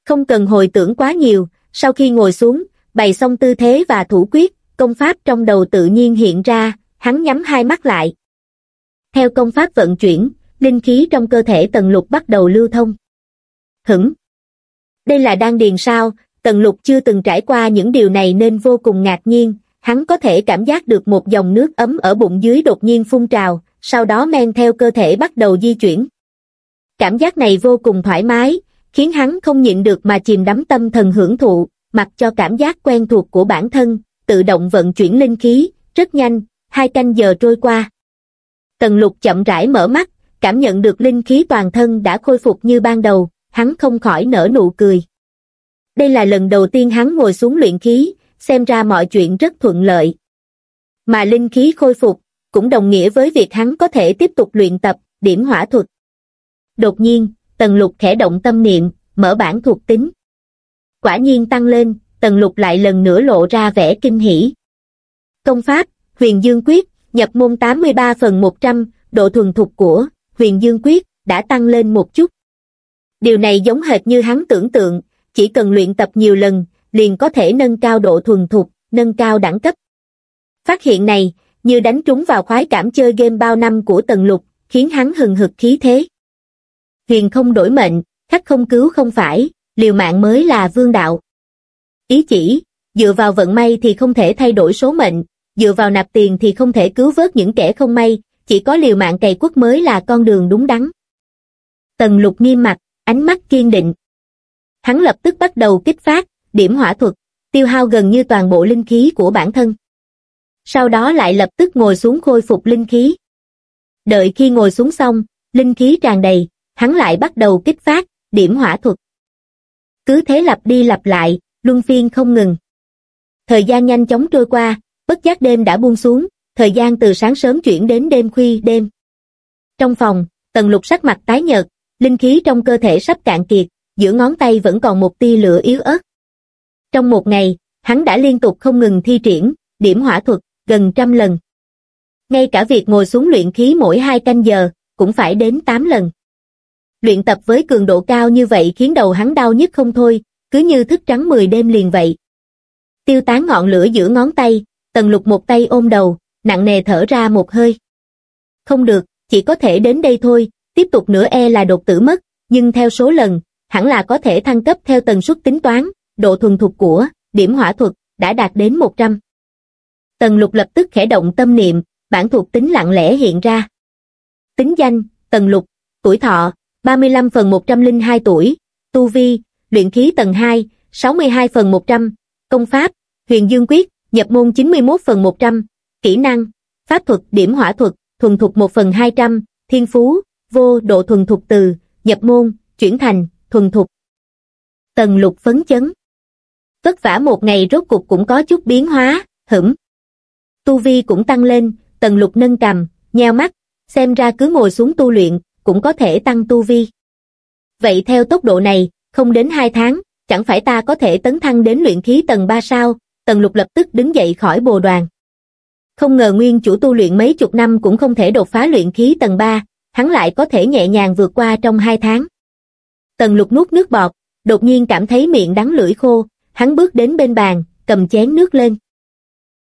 Không cần hồi tưởng quá nhiều, sau khi ngồi xuống, bày xong tư thế và thủ quyết, công pháp trong đầu tự nhiên hiện ra, hắn nhắm hai mắt lại. Theo công pháp vận chuyển, linh khí trong cơ thể tần lục bắt đầu lưu thông. Hửng! Đây là đan điền sao, tần lục chưa từng trải qua những điều này nên vô cùng ngạc nhiên, hắn có thể cảm giác được một dòng nước ấm ở bụng dưới đột nhiên phun trào, sau đó men theo cơ thể bắt đầu di chuyển. Cảm giác này vô cùng thoải mái, khiến hắn không nhịn được mà chìm đắm tâm thần hưởng thụ, mặc cho cảm giác quen thuộc của bản thân, tự động vận chuyển linh khí, rất nhanh, hai canh giờ trôi qua. Tần lục chậm rãi mở mắt, cảm nhận được linh khí toàn thân đã khôi phục như ban đầu, hắn không khỏi nở nụ cười. Đây là lần đầu tiên hắn ngồi xuống luyện khí, xem ra mọi chuyện rất thuận lợi. Mà linh khí khôi phục, cũng đồng nghĩa với việc hắn có thể tiếp tục luyện tập, điểm hỏa thuật. Đột nhiên, Tần Lục khẽ động tâm niệm, mở bản thuộc tính. Quả nhiên tăng lên, Tần Lục lại lần nữa lộ ra vẻ kinh hỉ. Công pháp, Huyền Dương Quyết, nhập môn 83 phần 100, độ thuần thục của Huyền Dương Quyết đã tăng lên một chút. Điều này giống hệt như hắn tưởng tượng, chỉ cần luyện tập nhiều lần, liền có thể nâng cao độ thuần thục, nâng cao đẳng cấp. Phát hiện này, như đánh trúng vào khoái cảm chơi game bao năm của Tần Lục, khiến hắn hừng hực khí thế. Huyền không đổi mệnh, khách không cứu không phải, liều mạng mới là vương đạo. Ý chỉ, dựa vào vận may thì không thể thay đổi số mệnh, dựa vào nạp tiền thì không thể cứu vớt những kẻ không may, chỉ có liều mạng cày quốc mới là con đường đúng đắn. Tần lục nghiêm mặt, ánh mắt kiên định. Hắn lập tức bắt đầu kích phát, điểm hỏa thuật, tiêu hao gần như toàn bộ linh khí của bản thân. Sau đó lại lập tức ngồi xuống khôi phục linh khí. Đợi khi ngồi xuống xong, linh khí tràn đầy, hắn lại bắt đầu kích phát, điểm hỏa thuật. Cứ thế lặp đi lặp lại, luân phiên không ngừng. Thời gian nhanh chóng trôi qua, bất giác đêm đã buông xuống, thời gian từ sáng sớm chuyển đến đêm khuya đêm. Trong phòng, tần lục sắc mặt tái nhợt, linh khí trong cơ thể sắp cạn kiệt, giữa ngón tay vẫn còn một tia lửa yếu ớt. Trong một ngày, hắn đã liên tục không ngừng thi triển, điểm hỏa thuật, gần trăm lần. Ngay cả việc ngồi xuống luyện khí mỗi hai canh giờ, cũng phải đến tám lần. Luyện tập với cường độ cao như vậy khiến đầu hắn đau nhức không thôi, cứ như thức trắng 10 đêm liền vậy. Tiêu tán ngọn lửa giữa ngón tay, tần lục một tay ôm đầu, nặng nề thở ra một hơi. Không được, chỉ có thể đến đây thôi, tiếp tục nữa e là đột tử mất, nhưng theo số lần, hẳn là có thể thăng cấp theo tần suất tính toán, độ thuần thục của điểm hỏa thuật đã đạt đến 100. Tần lục lập tức khẽ động tâm niệm, bản thuộc tính lặng lẽ hiện ra. Tính danh, Tần lục, tuổi thọ, 35 phần 102 tuổi, tu vi, luyện khí tầng 2, 62 phần 100, công pháp, huyền dương quyết, nhập môn 91 phần 100, kỹ năng, pháp thuật điểm hỏa thuật, thuần thục 1 phần 200, thiên phú, vô độ thuần thục từ, nhập môn, chuyển thành, thuần thục. Tần lục phấn chấn. Vất vả một ngày rốt cục cũng có chút biến hóa, hửm. Tu vi cũng tăng lên, tần lục nâng cầm, nheo mắt, xem ra cứ ngồi xuống tu luyện, cũng có thể tăng tu vi. Vậy theo tốc độ này, không đến 2 tháng, chẳng phải ta có thể tấn thăng đến luyện khí tầng 3 sao, tần lục lập tức đứng dậy khỏi bồ đoàn. Không ngờ nguyên chủ tu luyện mấy chục năm cũng không thể đột phá luyện khí tầng 3, hắn lại có thể nhẹ nhàng vượt qua trong hai tháng. Tần lục nuốt nước bọt, đột nhiên cảm thấy miệng đắng lưỡi khô, hắn bước đến bên bàn, cầm chén nước lên.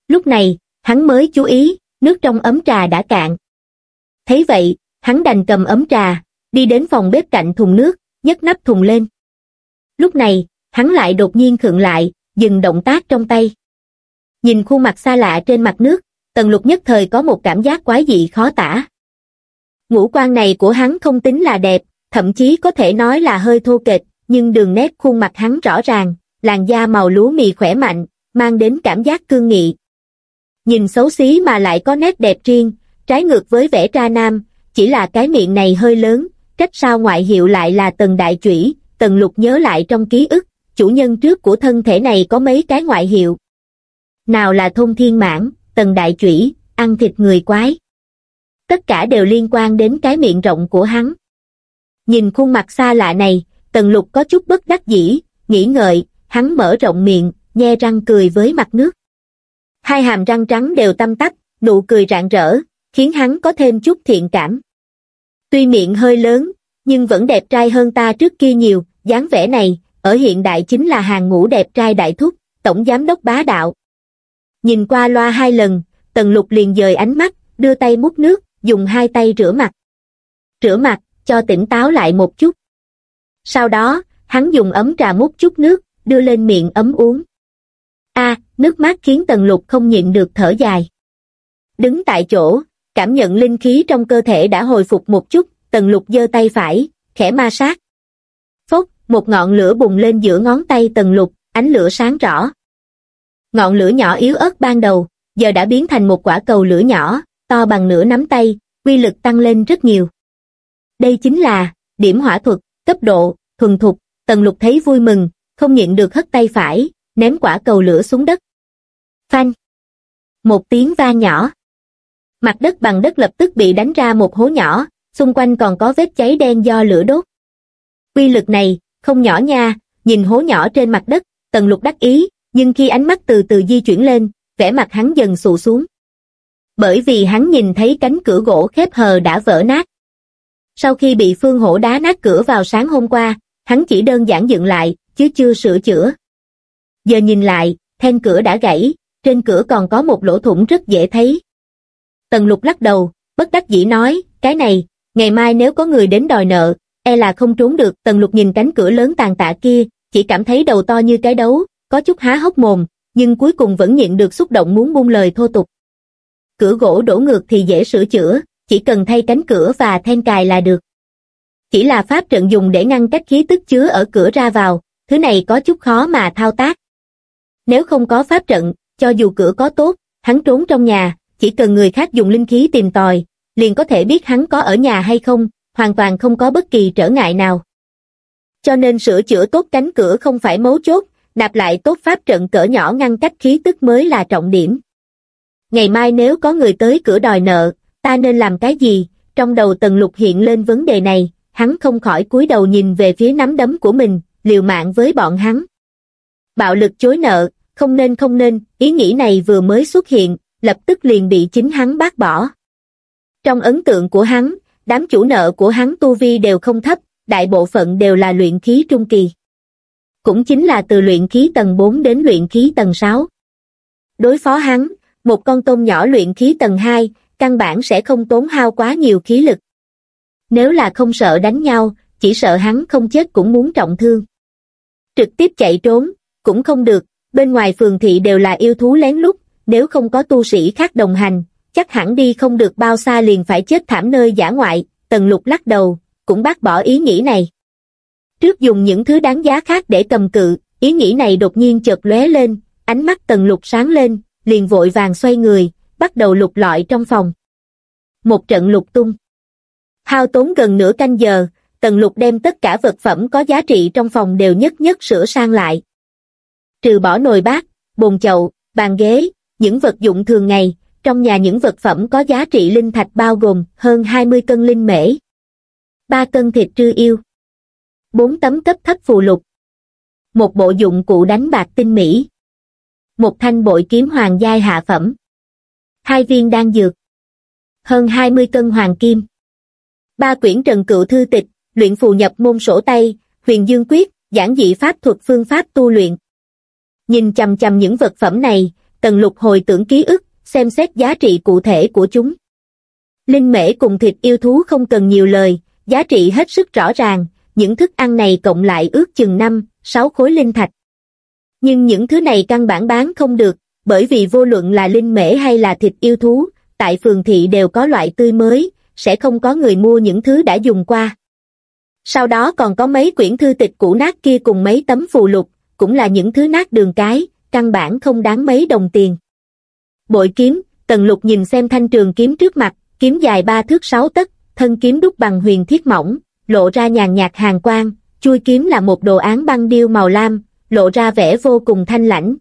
Lúc này, hắn mới chú ý, nước trong ấm trà đã cạn. Thấy vậy, hắn đành cầm ấm trà, đi đến phòng bếp cạnh thùng nước, nhấc nắp thùng lên. Lúc này, hắn lại đột nhiên khựng lại, dừng động tác trong tay. Nhìn khuôn mặt xa lạ trên mặt nước, tần lục nhất thời có một cảm giác quái dị khó tả. Ngũ quan này của hắn không tính là đẹp, thậm chí có thể nói là hơi thô kệch, nhưng đường nét khuôn mặt hắn rõ ràng, làn da màu lúa mì khỏe mạnh, mang đến cảm giác cương nghị. Nhìn xấu xí mà lại có nét đẹp riêng, trái ngược với vẻ tra nam, chỉ là cái miệng này hơi lớn, cách sao ngoại hiệu lại là tần đại chủy, tần lục nhớ lại trong ký ức, chủ nhân trước của thân thể này có mấy cái ngoại hiệu. Nào là thôn thiên mãn, tần đại chủy, ăn thịt người quái. Tất cả đều liên quan đến cái miệng rộng của hắn. Nhìn khuôn mặt xa lạ này, tần lục có chút bất đắc dĩ, nghĩ ngợi, hắn mở rộng miệng, nhe răng cười với mặt nước. Hai hàm răng trắng đều tăm tắp, nụ cười rạng rỡ, khiến hắn có thêm chút thiện cảm. Tuy miệng hơi lớn, nhưng vẫn đẹp trai hơn ta trước kia nhiều, dáng vẻ này, ở hiện đại chính là hàng ngũ đẹp trai đại thúc, tổng giám đốc bá đạo. Nhìn qua loa hai lần, tần lục liền dời ánh mắt, đưa tay múc nước, dùng hai tay rửa mặt. Rửa mặt, cho tỉnh táo lại một chút. Sau đó, hắn dùng ấm trà múc chút nước, đưa lên miệng ấm uống. A, nước mát khiến tần lục không nhịn được thở dài. Đứng tại chỗ, cảm nhận linh khí trong cơ thể đã hồi phục một chút, tần lục giơ tay phải, khẽ ma sát. Phốc, một ngọn lửa bùng lên giữa ngón tay tần lục, ánh lửa sáng rõ. Ngọn lửa nhỏ yếu ớt ban đầu, giờ đã biến thành một quả cầu lửa nhỏ, to bằng nửa nắm tay, quy lực tăng lên rất nhiều. Đây chính là, điểm hỏa thuật, cấp độ, thuần thục, tần lục thấy vui mừng, không nhịn được hất tay phải, ném quả cầu lửa xuống đất. Phanh! Một tiếng vang nhỏ. Mặt đất bằng đất lập tức bị đánh ra một hố nhỏ, xung quanh còn có vết cháy đen do lửa đốt. Quy lực này, không nhỏ nha, nhìn hố nhỏ trên mặt đất, tần lục đắc ý, nhưng khi ánh mắt từ từ di chuyển lên, vẻ mặt hắn dần sụ xuống. Bởi vì hắn nhìn thấy cánh cửa gỗ khép hờ đã vỡ nát. Sau khi bị phương hổ đá nát cửa vào sáng hôm qua, hắn chỉ đơn giản dựng lại, chứ chưa sửa chữa. Giờ nhìn lại, then cửa đã gãy, trên cửa còn có một lỗ thủng rất dễ thấy. Tần lục lắc đầu, bất đắc dĩ nói, cái này, ngày mai nếu có người đến đòi nợ, e là không trốn được. Tần lục nhìn cánh cửa lớn tàn tạ kia, chỉ cảm thấy đầu to như cái đấu, có chút há hốc mồm, nhưng cuối cùng vẫn nhịn được xúc động muốn buông lời thô tục. Cửa gỗ đổ ngược thì dễ sửa chữa, chỉ cần thay cánh cửa và then cài là được. Chỉ là pháp trận dùng để ngăn cách khí tức chứa ở cửa ra vào, thứ này có chút khó mà thao tác. Nếu không có pháp trận, cho dù cửa có tốt, hắn trốn trong nhà, chỉ cần người khác dùng linh khí tìm tòi, liền có thể biết hắn có ở nhà hay không, hoàn toàn không có bất kỳ trở ngại nào. Cho nên sửa chữa tốt cánh cửa không phải mấu chốt, nạp lại tốt pháp trận cỡ nhỏ ngăn cách khí tức mới là trọng điểm. Ngày mai nếu có người tới cửa đòi nợ, ta nên làm cái gì? Trong đầu tần lục hiện lên vấn đề này, hắn không khỏi cúi đầu nhìn về phía nắm đấm của mình, liều mạng với bọn hắn. Bạo lực chối nợ, không nên không nên, ý nghĩ này vừa mới xuất hiện, lập tức liền bị chính hắn bác bỏ. Trong ấn tượng của hắn, đám chủ nợ của hắn tu vi đều không thấp, đại bộ phận đều là luyện khí trung kỳ. Cũng chính là từ luyện khí tầng 4 đến luyện khí tầng 6. Đối phó hắn, một con tôm nhỏ luyện khí tầng 2, căn bản sẽ không tốn hao quá nhiều khí lực. Nếu là không sợ đánh nhau, chỉ sợ hắn không chết cũng muốn trọng thương. Trực tiếp chạy trốn, cũng không được, bên ngoài phường thị đều là yêu thú lén lút, nếu không có tu sĩ khác đồng hành, chắc hẳn đi không được bao xa liền phải chết thảm nơi giả ngoại, tần lục lắc đầu, cũng bác bỏ ý nghĩ này. Trước dùng những thứ đáng giá khác để cầm cự, ý nghĩ này đột nhiên chợt lóe lên, ánh mắt tần lục sáng lên, liền vội vàng xoay người, bắt đầu lục lọi trong phòng. Một trận lục tung. Hao tốn gần nửa canh giờ, tần lục đem tất cả vật phẩm có giá trị trong phòng đều nhất nhất sửa sang lại. Trừ bỏ nồi bát, bồn chậu, bàn ghế, những vật dụng thường ngày, trong nhà những vật phẩm có giá trị linh thạch bao gồm hơn 20 cân linh mễ, 3 cân thịt trư yêu, 4 tấm cấp thấp phù lục, một bộ dụng cụ đánh bạc tinh mỹ, một thanh bội kiếm hoàng giai hạ phẩm, hai viên đan dược, hơn 20 cân hoàng kim, ba quyển trần cựu thư tịch, luyện phù nhập môn sổ tay, huyền dương quyết, giảng dị pháp thuật phương pháp tu luyện. Nhìn chầm chầm những vật phẩm này, tần lục hồi tưởng ký ức, xem xét giá trị cụ thể của chúng. Linh mễ cùng thịt yêu thú không cần nhiều lời, giá trị hết sức rõ ràng, những thức ăn này cộng lại ước chừng 5, 6 khối linh thạch. Nhưng những thứ này căn bản bán không được, bởi vì vô luận là linh mễ hay là thịt yêu thú, tại phường thị đều có loại tươi mới, sẽ không có người mua những thứ đã dùng qua. Sau đó còn có mấy quyển thư tịch cũ nát kia cùng mấy tấm phù lục, cũng là những thứ nát đường cái, căn bản không đáng mấy đồng tiền. Bội kiếm, tần lục nhìn xem thanh trường kiếm trước mặt, kiếm dài ba thước sáu tấc, thân kiếm đúc bằng huyền thiết mỏng, lộ ra nhàn nhạt hàng quang, chui kiếm là một đồ án băng điêu màu lam, lộ ra vẻ vô cùng thanh lãnh.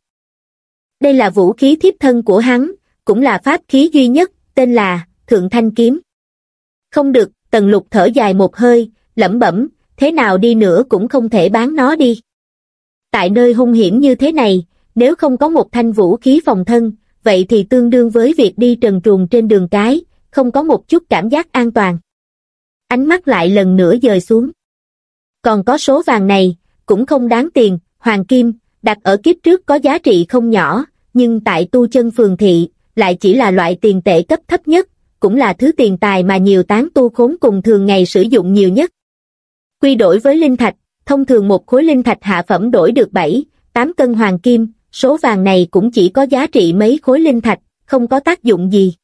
Đây là vũ khí thiếp thân của hắn, cũng là pháp khí duy nhất, tên là Thượng Thanh Kiếm. Không được, tần lục thở dài một hơi, lẩm bẩm, thế nào đi nữa cũng không thể bán nó đi. Tại nơi hung hiểm như thế này, nếu không có một thanh vũ khí phòng thân, vậy thì tương đương với việc đi trần truồng trên đường cái, không có một chút cảm giác an toàn. Ánh mắt lại lần nữa dời xuống. Còn có số vàng này, cũng không đáng tiền, hoàng kim, đặt ở kiếp trước có giá trị không nhỏ, nhưng tại tu chân phường thị, lại chỉ là loại tiền tệ cấp thấp nhất, cũng là thứ tiền tài mà nhiều tán tu khốn cùng thường ngày sử dụng nhiều nhất. Quy đổi với linh thạch, thông thường một khối linh thạch hạ phẩm đổi được 7, 8 cân hoàng kim, số vàng này cũng chỉ có giá trị mấy khối linh thạch, không có tác dụng gì.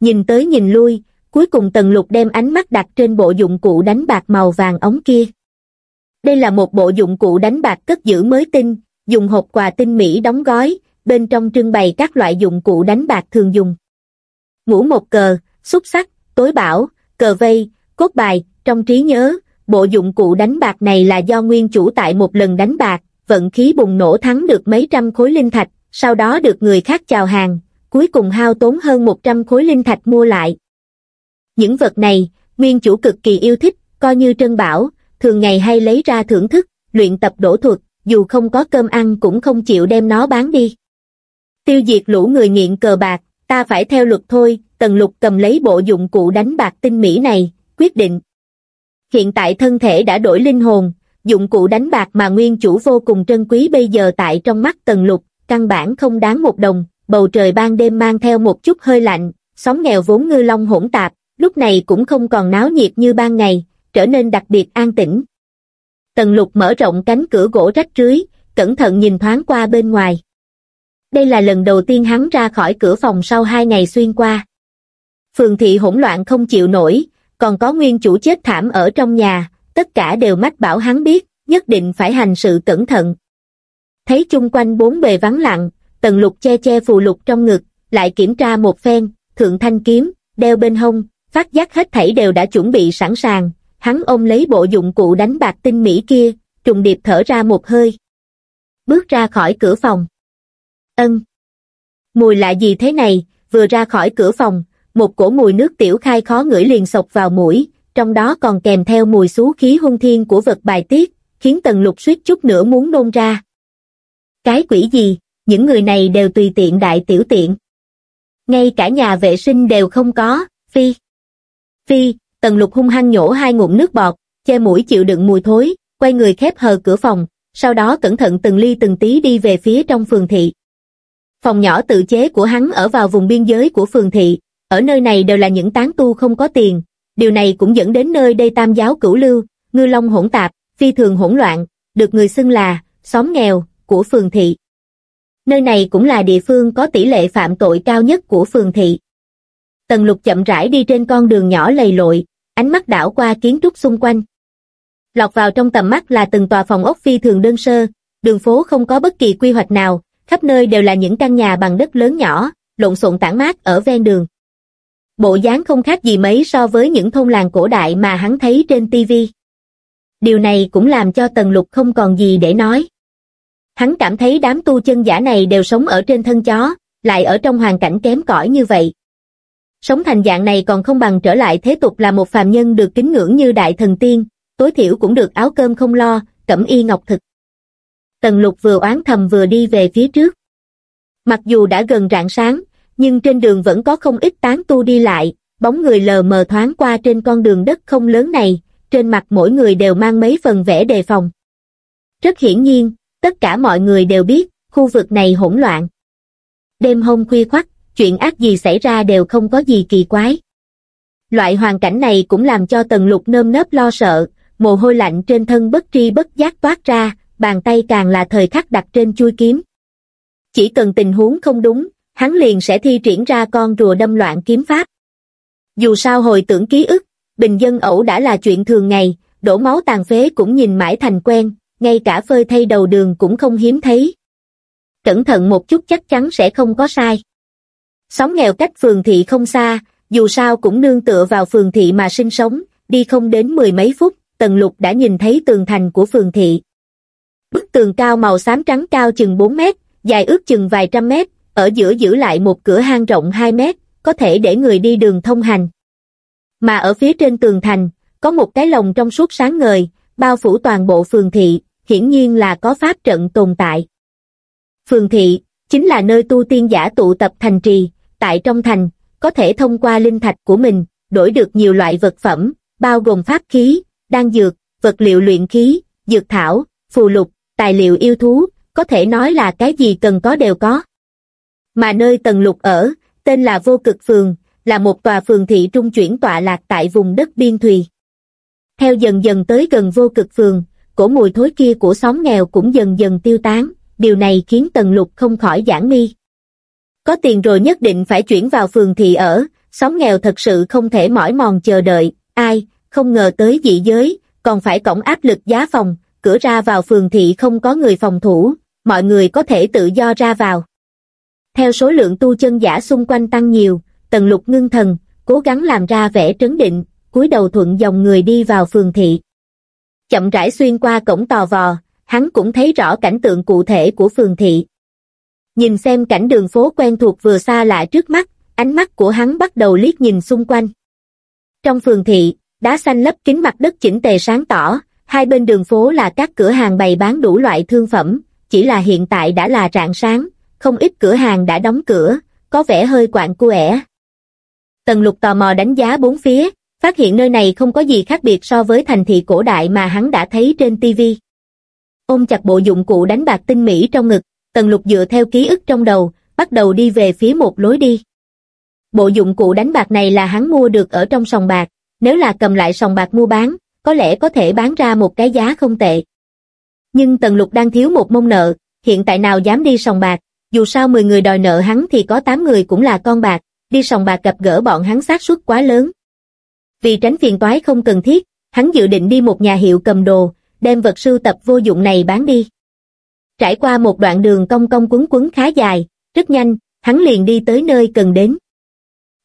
Nhìn tới nhìn lui, cuối cùng Tần Lục đem ánh mắt đặt trên bộ dụng cụ đánh bạc màu vàng ống kia. Đây là một bộ dụng cụ đánh bạc cất giữ mới tinh, dùng hộp quà tinh mỹ đóng gói, bên trong trưng bày các loại dụng cụ đánh bạc thường dùng. Ngũ một cờ, xúc sắc, tối bảo, cờ vây, cốt bài, trong trí nhớ, bộ dụng cụ đánh bạc này là do nguyên chủ tại một lần đánh bạc, vận khí bùng nổ thắng được mấy trăm khối linh thạch, sau đó được người khác chào hàng, cuối cùng hao tốn hơn 100 khối linh thạch mua lại. Những vật này, nguyên chủ cực kỳ yêu thích, coi như trân bảo, thường ngày hay lấy ra thưởng thức, luyện tập đổ thuật, dù không có cơm ăn cũng không chịu đem nó bán đi. Tiêu diệt lũ người nghiện cờ bạc, ta phải theo luật thôi, tần lục cầm lấy bộ dụng cụ đánh bạc tinh mỹ này, quyết định. Hiện tại thân thể đã đổi linh hồn, dụng cụ đánh bạc mà nguyên chủ vô cùng trân quý bây giờ tại trong mắt tần lục, căn bản không đáng một đồng, bầu trời ban đêm mang theo một chút hơi lạnh, sóng nghèo vốn ngư long hỗn tạp, lúc này cũng không còn náo nhiệt như ban ngày, trở nên đặc biệt an tĩnh. Tần lục mở rộng cánh cửa gỗ rách rưới, cẩn thận nhìn thoáng qua bên ngoài. Đây là lần đầu tiên hắn ra khỏi cửa phòng sau hai ngày xuyên qua. Phường thị hỗn loạn không chịu nổi, còn có nguyên chủ chết thảm ở trong nhà, tất cả đều mách bảo hắn biết, nhất định phải hành sự cẩn thận. Thấy chung quanh bốn bề vắng lặng, tần lục che che phù lục trong ngực, lại kiểm tra một phen, thượng thanh kiếm, đeo bên hông, phát giác hết thảy đều đã chuẩn bị sẵn sàng, hắn ôm lấy bộ dụng cụ đánh bạc tinh mỹ kia, trùng điệp thở ra một hơi. Bước ra khỏi cửa phòng. Ân. Mùi lạ gì thế này, vừa ra khỏi cửa phòng, một cổ mùi nước tiểu khai khó ngửi liền sộc vào mũi, trong đó còn kèm theo mùi xú khí hung thiên của vật bài tiết, khiến tần lục suýt chút nữa muốn nôn ra. Cái quỷ gì, những người này đều tùy tiện đại tiểu tiện. Ngay cả nhà vệ sinh đều không có, phi. Phi, tần lục hung hăng nhổ hai ngụm nước bọt, che mũi chịu đựng mùi thối, quay người khép hờ cửa phòng, sau đó cẩn thận từng ly từng tí đi về phía trong phường thị. Phòng nhỏ tự chế của hắn ở vào vùng biên giới của phường thị, ở nơi này đều là những tán tu không có tiền, điều này cũng dẫn đến nơi đây tam giáo cửu lưu, ngư long hỗn tạp, phi thường hỗn loạn, được người xưng là xóm nghèo, của phường thị. Nơi này cũng là địa phương có tỷ lệ phạm tội cao nhất của phường thị. Tần lục chậm rãi đi trên con đường nhỏ lầy lội, ánh mắt đảo qua kiến trúc xung quanh. Lọt vào trong tầm mắt là từng tòa phòng ốc phi thường đơn sơ, đường phố không có bất kỳ quy hoạch nào, khắp nơi đều là những căn nhà bằng đất lớn nhỏ, lộn xộn tản mát ở ven đường. Bộ dáng không khác gì mấy so với những thôn làng cổ đại mà hắn thấy trên TV. Điều này cũng làm cho Tần Lục không còn gì để nói. Hắn cảm thấy đám tu chân giả này đều sống ở trên thân chó, lại ở trong hoàn cảnh kém cỏi như vậy. Sống thành dạng này còn không bằng trở lại thế tục là một phàm nhân được kính ngưỡng như đại thần tiên, tối thiểu cũng được áo cơm không lo, cẩm y ngọc thực. Tần lục vừa oán thầm vừa đi về phía trước. Mặc dù đã gần rạng sáng, nhưng trên đường vẫn có không ít tán tu đi lại, bóng người lờ mờ thoáng qua trên con đường đất không lớn này, trên mặt mỗi người đều mang mấy phần vẻ đề phòng. Rất hiển nhiên, tất cả mọi người đều biết, khu vực này hỗn loạn. Đêm hôm khuya khoắt, chuyện ác gì xảy ra đều không có gì kỳ quái. Loại hoàn cảnh này cũng làm cho tần lục nơm nớp lo sợ, mồ hôi lạnh trên thân bất tri bất giác toát ra, bàn tay càng là thời khắc đặt trên chui kiếm. Chỉ cần tình huống không đúng, hắn liền sẽ thi triển ra con rùa đâm loạn kiếm pháp. Dù sao hồi tưởng ký ức, bình dân ẩu đã là chuyện thường ngày, đổ máu tàn phế cũng nhìn mãi thành quen, ngay cả phơi thay đầu đường cũng không hiếm thấy. Cẩn thận một chút chắc chắn sẽ không có sai. Xóm nghèo cách phường thị không xa, dù sao cũng nương tựa vào phường thị mà sinh sống, đi không đến mười mấy phút, Tần Lục đã nhìn thấy tường thành của phường thị. Bức tường cao màu xám trắng cao chừng 4 mét, dài ước chừng vài trăm mét, ở giữa giữ lại một cửa hang rộng 2 mét, có thể để người đi đường thông hành. Mà ở phía trên tường thành, có một cái lồng trong suốt sáng ngời, bao phủ toàn bộ phường thị, hiển nhiên là có pháp trận tồn tại. Phường thị, chính là nơi tu tiên giả tụ tập thành trì, tại trong thành, có thể thông qua linh thạch của mình, đổi được nhiều loại vật phẩm, bao gồm pháp khí, đan dược, vật liệu luyện khí, dược thảo, phù lục, tài liệu yêu thú, có thể nói là cái gì cần có đều có. Mà nơi Tần Lục ở, tên là Vô Cực Phường, là một tòa phường thị trung chuyển tọa lạc tại vùng đất biên thùy. Theo dần dần tới gần Vô Cực Phường, cổ mùi thối kia của xóm nghèo cũng dần dần tiêu tán, điều này khiến Tần Lục không khỏi giãn mi. Có tiền rồi nhất định phải chuyển vào phường thị ở, xóm nghèo thật sự không thể mỏi mòn chờ đợi, ai, không ngờ tới dị giới, còn phải cổng áp lực giá phòng, cửa ra vào phường thị không có người phòng thủ, mọi người có thể tự do ra vào. Theo số lượng tu chân giả xung quanh tăng nhiều, tần lục ngưng thần, cố gắng làm ra vẻ trấn định, cúi đầu thuận dòng người đi vào phường thị. Chậm rãi xuyên qua cổng tò vò, hắn cũng thấy rõ cảnh tượng cụ thể của phường thị. Nhìn xem cảnh đường phố quen thuộc vừa xa lạ trước mắt, ánh mắt của hắn bắt đầu liếc nhìn xung quanh. Trong phường thị, đá xanh lấp kín mặt đất chỉnh tề sáng tỏ, hai bên đường phố là các cửa hàng bày bán đủ loại thương phẩm, chỉ là hiện tại đã là rạng sáng, không ít cửa hàng đã đóng cửa, có vẻ hơi quạng quẻ. Tần lục tò mò đánh giá bốn phía, phát hiện nơi này không có gì khác biệt so với thành thị cổ đại mà hắn đã thấy trên TV. Ôm chặt bộ dụng cụ đánh bạc tinh mỹ trong ngực, tần lục dựa theo ký ức trong đầu, bắt đầu đi về phía một lối đi. Bộ dụng cụ đánh bạc này là hắn mua được ở trong sòng bạc, nếu là cầm lại sòng bạc mua bán, có lẽ có thể bán ra một cái giá không tệ. Nhưng Tần Lục đang thiếu một mông nợ, hiện tại nào dám đi sòng bạc, dù sao 10 người đòi nợ hắn thì có 8 người cũng là con bạc, đi sòng bạc gặp gỡ bọn hắn xác suất quá lớn. Vì tránh phiền toái không cần thiết, hắn dự định đi một nhà hiệu cầm đồ, đem vật sưu tập vô dụng này bán đi. Trải qua một đoạn đường cong cong quấn quấn khá dài, rất nhanh, hắn liền đi tới nơi cần đến.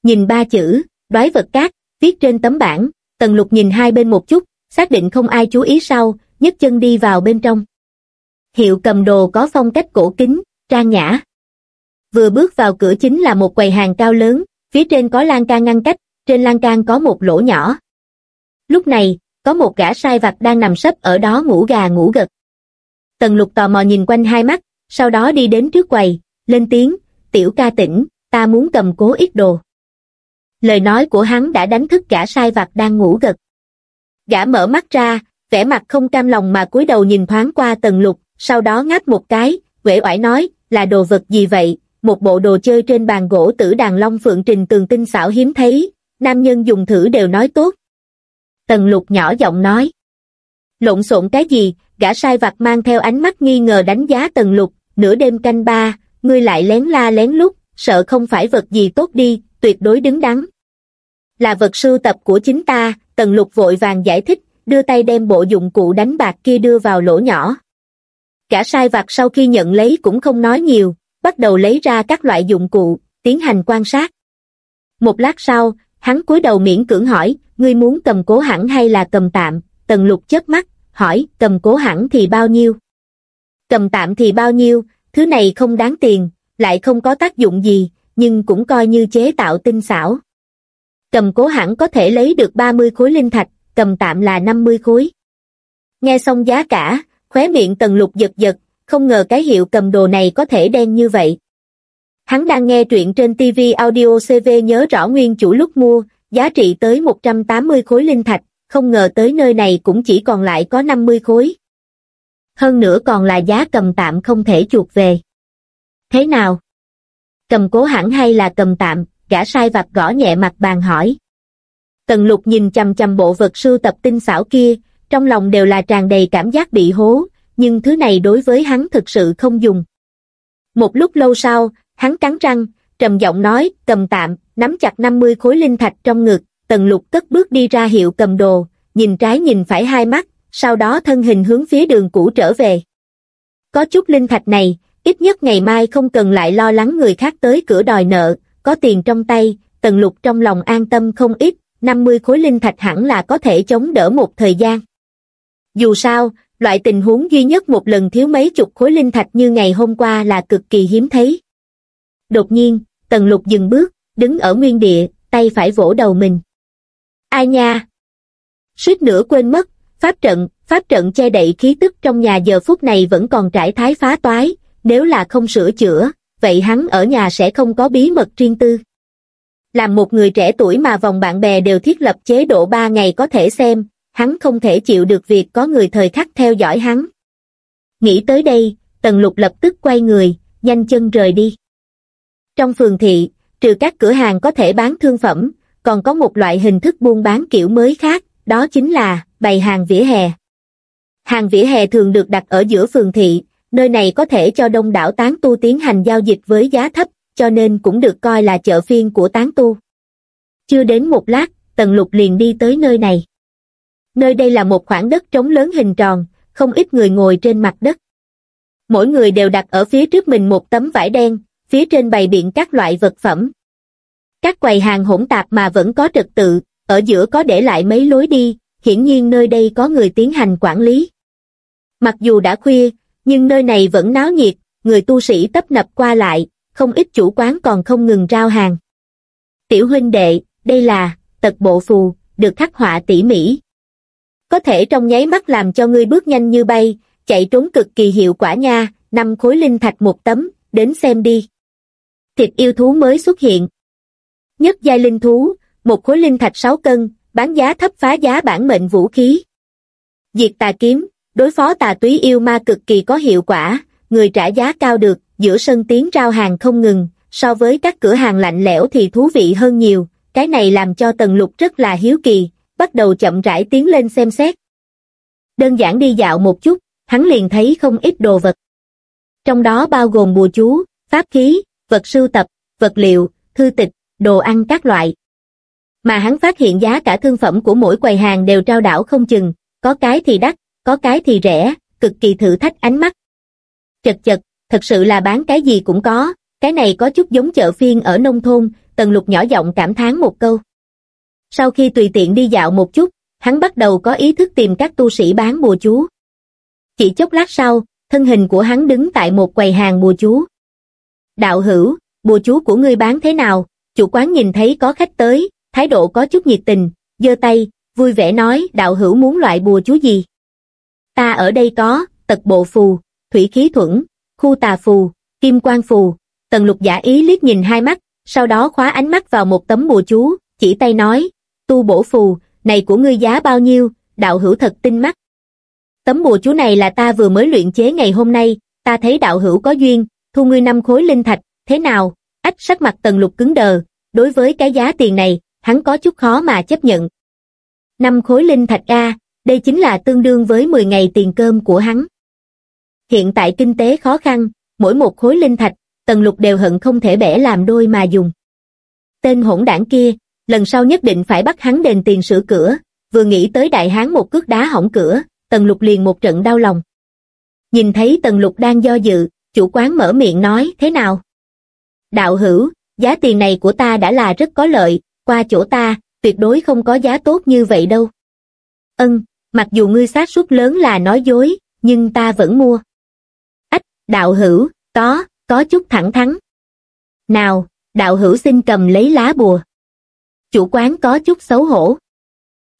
Nhìn ba chữ, đoái vật cát, viết trên tấm bảng, Tần Lục nhìn hai bên một chút, xác định không ai chú ý sau, nhấc chân đi vào bên trong. Hiệu cầm đồ có phong cách cổ kính, trang nhã. Vừa bước vào cửa chính là một quầy hàng cao lớn, phía trên có lan can ngăn cách, trên lan can có một lỗ nhỏ. Lúc này, có một gã sai vặt đang nằm sấp ở đó ngủ gà ngủ gật. Tần lục tò mò nhìn quanh hai mắt, sau đó đi đến trước quầy, lên tiếng, tiểu ca tỉnh, ta muốn cầm cố ít đồ. Lời nói của hắn đã đánh thức gã sai vặt đang ngủ gật. Gã mở mắt ra, vẻ mặt không cam lòng mà cúi đầu nhìn thoáng qua tần lục, sau đó ngáp một cái, uể oải nói, là đồ vật gì vậy, một bộ đồ chơi trên bàn gỗ tử đàn long phượng trình tường tinh xảo hiếm thấy, nam nhân dùng thử đều nói tốt. Tần lục nhỏ giọng nói. Lộn xộn cái gì, gã sai vặt mang theo ánh mắt nghi ngờ đánh giá tần lục, nửa đêm canh ba, ngươi lại lén la lén lút, sợ không phải vật gì tốt đi, tuyệt đối đứng đắn. Là vật sưu tập của chính ta, tần lục vội vàng giải thích, đưa tay đem bộ dụng cụ đánh bạc kia đưa vào lỗ nhỏ. Gã sai vặt sau khi nhận lấy cũng không nói nhiều, bắt đầu lấy ra các loại dụng cụ, tiến hành quan sát. Một lát sau, hắn cúi đầu miễn cưỡng hỏi, ngươi muốn cầm cố hẳn hay là cầm tạm, tần lục chớp mắt, hỏi, cầm cố hẳn thì bao nhiêu? Cầm tạm thì bao nhiêu, thứ này không đáng tiền, lại không có tác dụng gì, nhưng cũng coi như chế tạo tinh xảo. Cầm cố hẳn có thể lấy được 30 khối linh thạch, cầm tạm là 50 khối. Nghe xong giá cả, khóe miệng tần lục giật giật, không ngờ cái hiệu cầm đồ này có thể đen như vậy. Hắn đang nghe truyện trên TV Audio CV nhớ rõ nguyên chủ lúc mua, giá trị tới 180 khối linh thạch, không ngờ tới nơi này cũng chỉ còn lại có 50 khối. Hơn nữa còn là giá cầm tạm không thể chuột về. Thế nào? Cầm cố hẳn hay là cầm tạm, gã sai vặt gõ nhẹ mặt bàn hỏi. Tần lục nhìn chầm chầm bộ vật sưu tập tinh xảo kia, trong lòng đều là tràn đầy cảm giác bị hố, nhưng thứ này đối với hắn thực sự không dùng. Một lúc lâu sau, hắn cắn răng, trầm giọng nói, cầm tạm, nắm chặt 50 khối linh thạch trong ngực, tần lục cất bước đi ra hiệu cầm đồ, nhìn trái nhìn phải hai mắt, sau đó thân hình hướng phía đường cũ trở về. Có chút linh thạch này, ít nhất ngày mai không cần lại lo lắng người khác tới cửa đòi nợ, có tiền trong tay, tần lục trong lòng an tâm không ít, 50 khối linh thạch hẳn là có thể chống đỡ một thời gian. Dù sao, loại tình huống duy nhất một lần thiếu mấy chục khối linh thạch như ngày hôm qua là cực kỳ hiếm thấy. Đột nhiên, tần lục dừng bước, đứng ở nguyên địa, tay phải vỗ đầu mình. Ai nha? Suýt nữa quên mất, pháp trận, pháp trận che đậy khí tức trong nhà giờ phút này vẫn còn trải thái phá toái, nếu là không sửa chữa, vậy hắn ở nhà sẽ không có bí mật riêng tư. Làm một người trẻ tuổi mà vòng bạn bè đều thiết lập chế độ 3 ngày có thể xem, hắn không thể chịu được việc có người thời khắc theo dõi hắn. Nghĩ tới đây, Tần Lục lập tức quay người, nhanh chân rời đi. Trong phường thị, trừ các cửa hàng có thể bán thương phẩm, còn có một loại hình thức buôn bán kiểu mới khác, đó chính là bày hàng vỉa hè. Hàng vỉa hè thường được đặt ở giữa phường thị, nơi này có thể cho đông đảo tán tu tiến hành giao dịch với giá thấp, cho nên cũng được coi là chợ phiên của tán tu. Chưa đến một lát, Tần Lục liền đi tới nơi này. Nơi đây là một khoảng đất trống lớn hình tròn, không ít người ngồi trên mặt đất. Mỗi người đều đặt ở phía trước mình một tấm vải đen, phía trên bày biện các loại vật phẩm. Các quầy hàng hỗn tạp mà vẫn có trật tự, ở giữa có để lại mấy lối đi, hiển nhiên nơi đây có người tiến hành quản lý. Mặc dù đã khuya, nhưng nơi này vẫn náo nhiệt, người tu sĩ tấp nập qua lại, không ít chủ quán còn không ngừng rao hàng. Tiểu huynh đệ, đây là, tật bộ phù, được khắc họa tỉ mỉ. Có thể trong nháy mắt làm cho ngươi bước nhanh như bay, chạy trốn cực kỳ hiệu quả nha, năm khối linh thạch một tấm, đến xem đi. Thịt yêu thú mới xuất hiện. Nhất giai linh thú, một khối linh thạch 6 cân, bán giá thấp phá giá bản mệnh vũ khí. Diệt tà kiếm, đối phó tà túy yêu ma cực kỳ có hiệu quả, người trả giá cao được, giữa sân tiếng rao hàng không ngừng, so với các cửa hàng lạnh lẽo thì thú vị hơn nhiều, cái này làm cho Tần Lục rất là hiếu kỳ, bắt đầu chậm rãi tiến lên xem xét. Đơn giản đi dạo một chút, hắn liền thấy không ít đồ vật. Trong đó bao gồm bùa chú, pháp khí, vật sưu tập, vật liệu, thư tịch, đồ ăn các loại. Mà hắn phát hiện giá cả thương phẩm của mỗi quầy hàng đều trao đảo không chừng, có cái thì đắt, có cái thì rẻ, cực kỳ thử thách ánh mắt. Chật chật, thật sự là bán cái gì cũng có, cái này có chút giống chợ phiên ở nông thôn, tần lục nhỏ giọng cảm thán một câu. Sau khi tùy tiện đi dạo một chút, hắn bắt đầu có ý thức tìm các tu sĩ bán bùa chú. Chỉ chốc lát sau, thân hình của hắn đứng tại một quầy hàng bùa chú. Đạo hữu, bùa chú của ngươi bán thế nào? Chủ quán nhìn thấy có khách tới, thái độ có chút nhiệt tình, giơ tay, vui vẻ nói đạo hữu muốn loại bùa chú gì? Ta ở đây có, tật bộ phù, thủy khí thuẫn, khu tà phù, kim quang phù. Tần lục giả ý liếc nhìn hai mắt, sau đó khóa ánh mắt vào một tấm bùa chú, chỉ tay nói, tu bổ phù, này của ngươi giá bao nhiêu, đạo hữu thật tinh mắt. Tấm bùa chú này là ta vừa mới luyện chế ngày hôm nay, ta thấy đạo hữu có duyên, thu ngươi năm khối linh thạch, thế nào? Ách sắc mặt tần lục cứng đờ, đối với cái giá tiền này, hắn có chút khó mà chấp nhận. Năm khối linh thạch A, Đây chính là tương đương với 10 ngày tiền cơm của hắn. Hiện tại kinh tế khó khăn, mỗi một khối linh thạch, tần lục đều hận không thể bẻ làm đôi mà dùng. Tên hỗn đảng kia, lần sau nhất định phải bắt hắn đền tiền sửa cửa, vừa nghĩ tới đại hán một cước đá hỏng cửa, tần lục liền một trận đau lòng. Nhìn thấy tần lục đang do dự, chủ quán mở miệng nói thế nào? Đạo hữu, giá tiền này của ta đã là rất có lợi, qua chỗ ta, tuyệt đối không có giá tốt như vậy đâu. Ân, mặc dù ngươi xác suất lớn là nói dối, nhưng ta vẫn mua. Ách, đạo hữu, có, có chút thẳng thắn. Nào, đạo hữu xin cầm lấy lá bùa. Chủ quán có chút xấu hổ.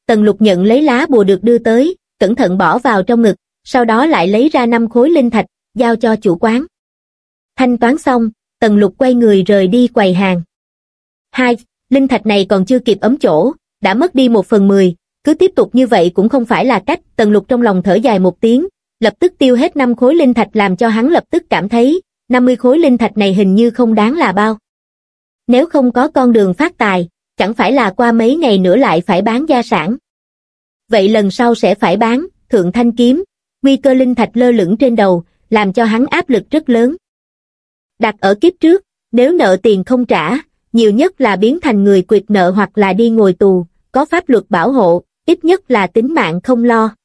Tần lục nhận lấy lá bùa được đưa tới, cẩn thận bỏ vào trong ngực, sau đó lại lấy ra năm khối linh thạch, giao cho chủ quán. Thanh toán xong, tần lục quay người rời đi quầy hàng. Hai, linh thạch này còn chưa kịp ấm chỗ, đã mất đi một phần mười, cứ tiếp tục như vậy cũng không phải là cách, tần lục trong lòng thở dài một tiếng, lập tức tiêu hết năm khối linh thạch làm cho hắn lập tức cảm thấy, 50 khối linh thạch này hình như không đáng là bao. Nếu không có con đường phát tài, chẳng phải là qua mấy ngày nữa lại phải bán gia sản. Vậy lần sau sẽ phải bán, thượng thanh kiếm, nguy cơ linh thạch lơ lửng trên đầu, làm cho hắn áp lực rất lớn. Đặt ở kiếp trước, nếu nợ tiền không trả, nhiều nhất là biến thành người quyệt nợ hoặc là đi ngồi tù, có pháp luật bảo hộ, ít nhất là tính mạng không lo.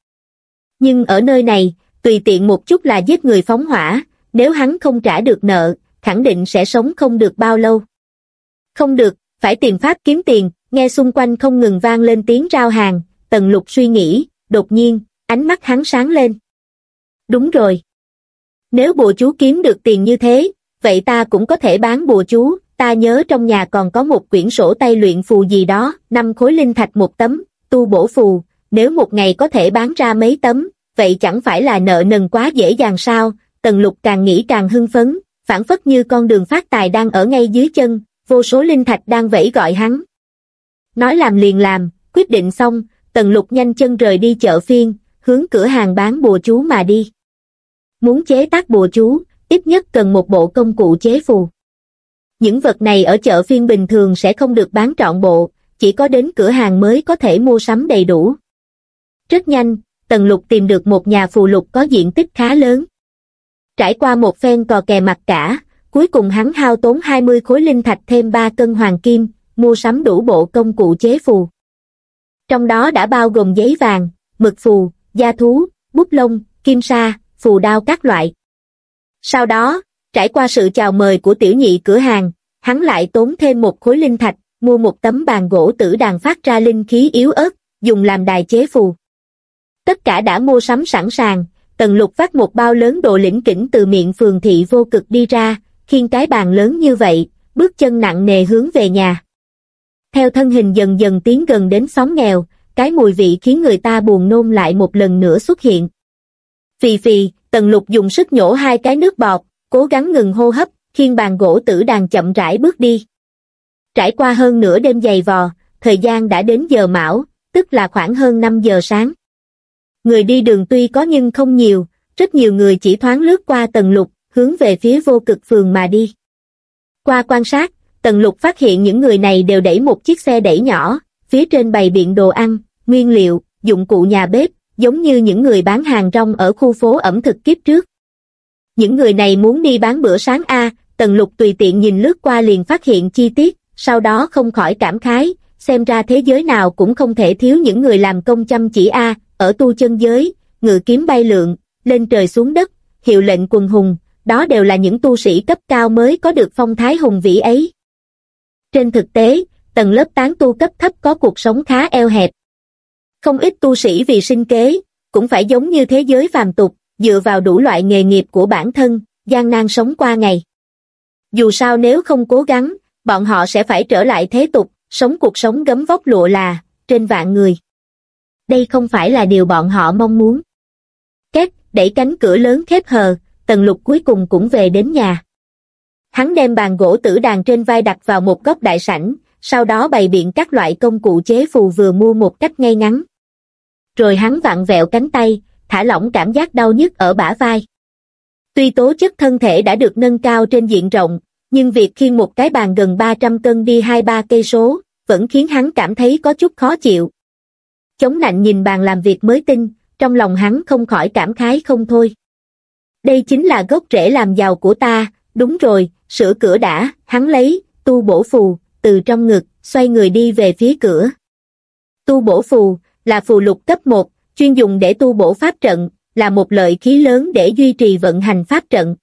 Nhưng ở nơi này, tùy tiện một chút là giết người phóng hỏa, nếu hắn không trả được nợ, khẳng định sẽ sống không được bao lâu. Không được, phải tìm pháp kiếm tiền, nghe xung quanh không ngừng vang lên tiếng rao hàng, tần lục suy nghĩ, đột nhiên, ánh mắt hắn sáng lên. Đúng rồi. Nếu bùa chú kiếm được tiền như thế, vậy ta cũng có thể bán bùa chú, ta nhớ trong nhà còn có một quyển sổ tay luyện phù gì đó, năm khối linh thạch một tấm, tu bổ phù, nếu một ngày có thể bán ra mấy tấm, vậy chẳng phải là nợ nần quá dễ dàng sao, tần lục càng nghĩ càng hưng phấn, phản phất như con đường phát tài đang ở ngay dưới chân, vô số linh thạch đang vẫy gọi hắn. Nói làm liền làm, quyết định xong, tần lục nhanh chân rời đi chợ phiên, hướng cửa hàng bán bùa chú mà đi. Muốn chế tác bùa chú, ít nhất cần một bộ công cụ chế phù. Những vật này ở chợ phiên bình thường sẽ không được bán trọn bộ, chỉ có đến cửa hàng mới có thể mua sắm đầy đủ. Rất nhanh, Tần Lục tìm được một nhà phù lục có diện tích khá lớn. Trải qua một phen cò kè mặt cả, cuối cùng hắn hao tốn 20 khối linh thạch thêm 3 cân hoàng kim, mua sắm đủ bộ công cụ chế phù. Trong đó đã bao gồm giấy vàng, mực phù, da thú, bút lông, kim sa, phù đao các loại. Sau đó, trải qua sự chào mời của tiểu nhị cửa hàng, hắn lại tốn thêm một khối linh thạch, mua một tấm bàn gỗ tử đàn phát ra linh khí yếu ớt, dùng làm đài chế phù. Tất cả đã mua sắm sẵn sàng, tần lục phát một bao lớn đồ lĩnh kỉnh từ miệng phường thị vô cực đi ra, khiên cái bàn lớn như vậy, bước chân nặng nề hướng về nhà. Theo thân hình dần dần tiến gần đến xóm nghèo, cái mùi vị khiến người ta buồn nôn lại một lần nữa xuất hiện. Phì phì, tần lục dùng sức nhổ hai cái nước bọt, cố gắng ngừng hô hấp, khiên bàn gỗ tử đàn chậm rãi bước đi. Trải qua hơn nửa đêm dày vò, thời gian đã đến giờ mão, tức là khoảng hơn 5 giờ sáng. Người đi đường tuy có nhưng không nhiều, rất nhiều người chỉ thoáng lướt qua Tần lục, hướng về phía vô cực phường mà đi. Qua quan sát, Tần lục phát hiện những người này đều đẩy một chiếc xe đẩy nhỏ, phía trên bày biện đồ ăn, nguyên liệu, dụng cụ nhà bếp, giống như những người bán hàng rong ở khu phố ẩm thực kiếp trước. Những người này muốn đi bán bữa sáng A, tần lục tùy tiện nhìn lướt qua liền phát hiện chi tiết, sau đó không khỏi cảm khái, xem ra thế giới nào cũng không thể thiếu những người làm công chăm chỉ A, ở tu chân giới, ngự kiếm bay lượn, lên trời xuống đất, hiệu lệnh quần hùng, đó đều là những tu sĩ cấp cao mới có được phong thái hùng vĩ ấy. Trên thực tế, tầng lớp tán tu cấp thấp có cuộc sống khá eo hẹp. Không ít tu sĩ vì sinh kế, cũng phải giống như thế giới phàm tục, dựa vào đủ loại nghề nghiệp của bản thân, gian nan sống qua ngày. Dù sao nếu không cố gắng, bọn họ sẽ phải trở lại thế tục, sống cuộc sống gấm vóc lụa là, trên vạn người. Đây không phải là điều bọn họ mong muốn. Két, đẩy cánh cửa lớn khép hờ, tần lục cuối cùng cũng về đến nhà. Hắn đem bàn gỗ tử đàn trên vai đặt vào một góc đại sảnh, sau đó bày biện các loại công cụ chế phù vừa mua một cách ngay ngắn. Rồi hắn vặn vẹo cánh tay, thả lỏng cảm giác đau nhức ở bả vai. Tuy tố chất thân thể đã được nâng cao trên diện rộng, nhưng việc khiêng một cái bàn gần 300 cân đi hai ba cây số, vẫn khiến hắn cảm thấy có chút khó chịu. chống nạnh nhìn bàn làm việc mới tinh, trong lòng hắn không khỏi cảm khái không thôi. Đây chính là gốc rễ làm giàu của ta, đúng rồi, sửa cửa đã, hắn lấy, tu bổ phù, từ trong ngực, xoay người đi về phía cửa. Tu bổ phù, là phù lục cấp 1, chuyên dùng để tu bổ pháp trận, là một lợi khí lớn để duy trì vận hành pháp trận.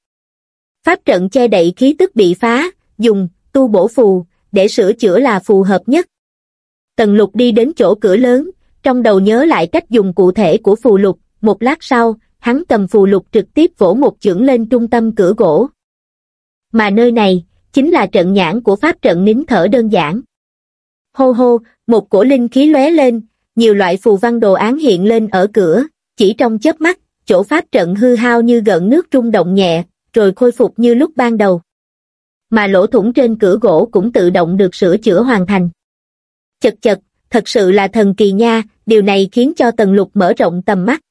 Pháp trận che đậy khí tức bị phá, dùng, tu bổ phù, để sửa chữa là phù hợp nhất. Tần lục đi đến chỗ cửa lớn, trong đầu nhớ lại cách dùng cụ thể của phù lục, một lát sau, hắn cầm phù lục trực tiếp vỗ một chưởng lên trung tâm cửa gỗ. Mà nơi này, chính là trận nhãn của pháp trận nín thở đơn giản. Hô hô, một cổ linh khí lóe lên, nhiều loại phù văn đồ án hiện lên ở cửa, chỉ trong chớp mắt, chỗ pháp trận hư hao như gợn nước rung động nhẹ, rồi khôi phục như lúc ban đầu. Mà lỗ thủng trên cửa gỗ cũng tự động được sửa chữa hoàn thành. Chật chật, thật sự là thần kỳ nha, điều này khiến cho tần lục mở rộng tầm mắt.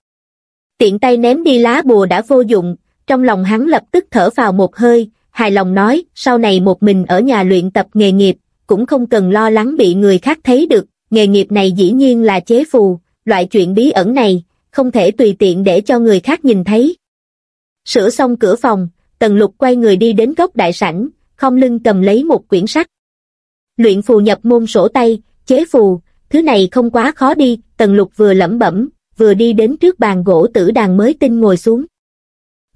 Tiện tay ném đi lá bùa đã vô dụng, trong lòng hắn lập tức thở vào một hơi, hài lòng nói, sau này một mình ở nhà luyện tập nghề nghiệp, cũng không cần lo lắng bị người khác thấy được, nghề nghiệp này dĩ nhiên là chế phù, loại chuyện bí ẩn này, không thể tùy tiện để cho người khác nhìn thấy. Sửa xong cửa phòng, Tần Lục quay người đi đến góc đại sảnh, không lưng cầm lấy một quyển sách. Luyện phù nhập môn sổ tay, chế phù, thứ này không quá khó đi, Tần Lục vừa lẩm bẩm, vừa đi đến trước bàn gỗ tử đàn mới tinh ngồi xuống.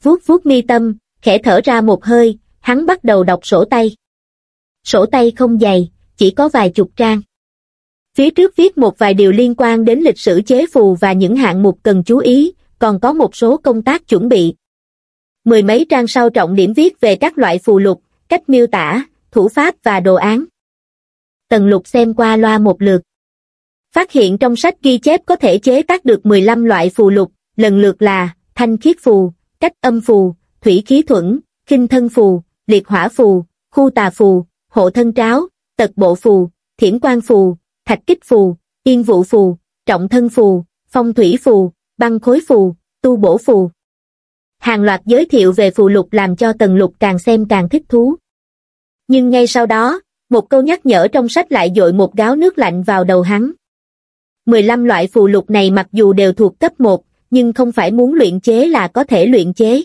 Vuốt vuốt mi tâm, khẽ thở ra một hơi, hắn bắt đầu đọc sổ tay. Sổ tay không dày, chỉ có vài chục trang. Phía trước viết một vài điều liên quan đến lịch sử chế phù và những hạng mục cần chú ý, còn có một số công tác chuẩn bị. Mười mấy trang sau trọng điểm viết về các loại phù lục, cách miêu tả, thủ pháp và đồ án. Tần lục xem qua loa một lượt. Phát hiện trong sách ghi chép có thể chế tác được 15 loại phù lục, lần lượt là thanh khiết phù, cách âm phù, thủy khí thuẫn, kinh thân phù, liệt hỏa phù, khu tà phù, hộ thân tráo, tật bộ phù, thiểm quan phù, thạch kích phù, yên vụ phù, trọng thân phù, phong thủy phù, băng khối phù, tu bổ phù. Hàng loạt giới thiệu về phù lục làm cho tần lục càng xem càng thích thú. Nhưng ngay sau đó, một câu nhắc nhở trong sách lại dội một gáo nước lạnh vào đầu hắn. 15 loại phù lục này mặc dù đều thuộc cấp 1, nhưng không phải muốn luyện chế là có thể luyện chế.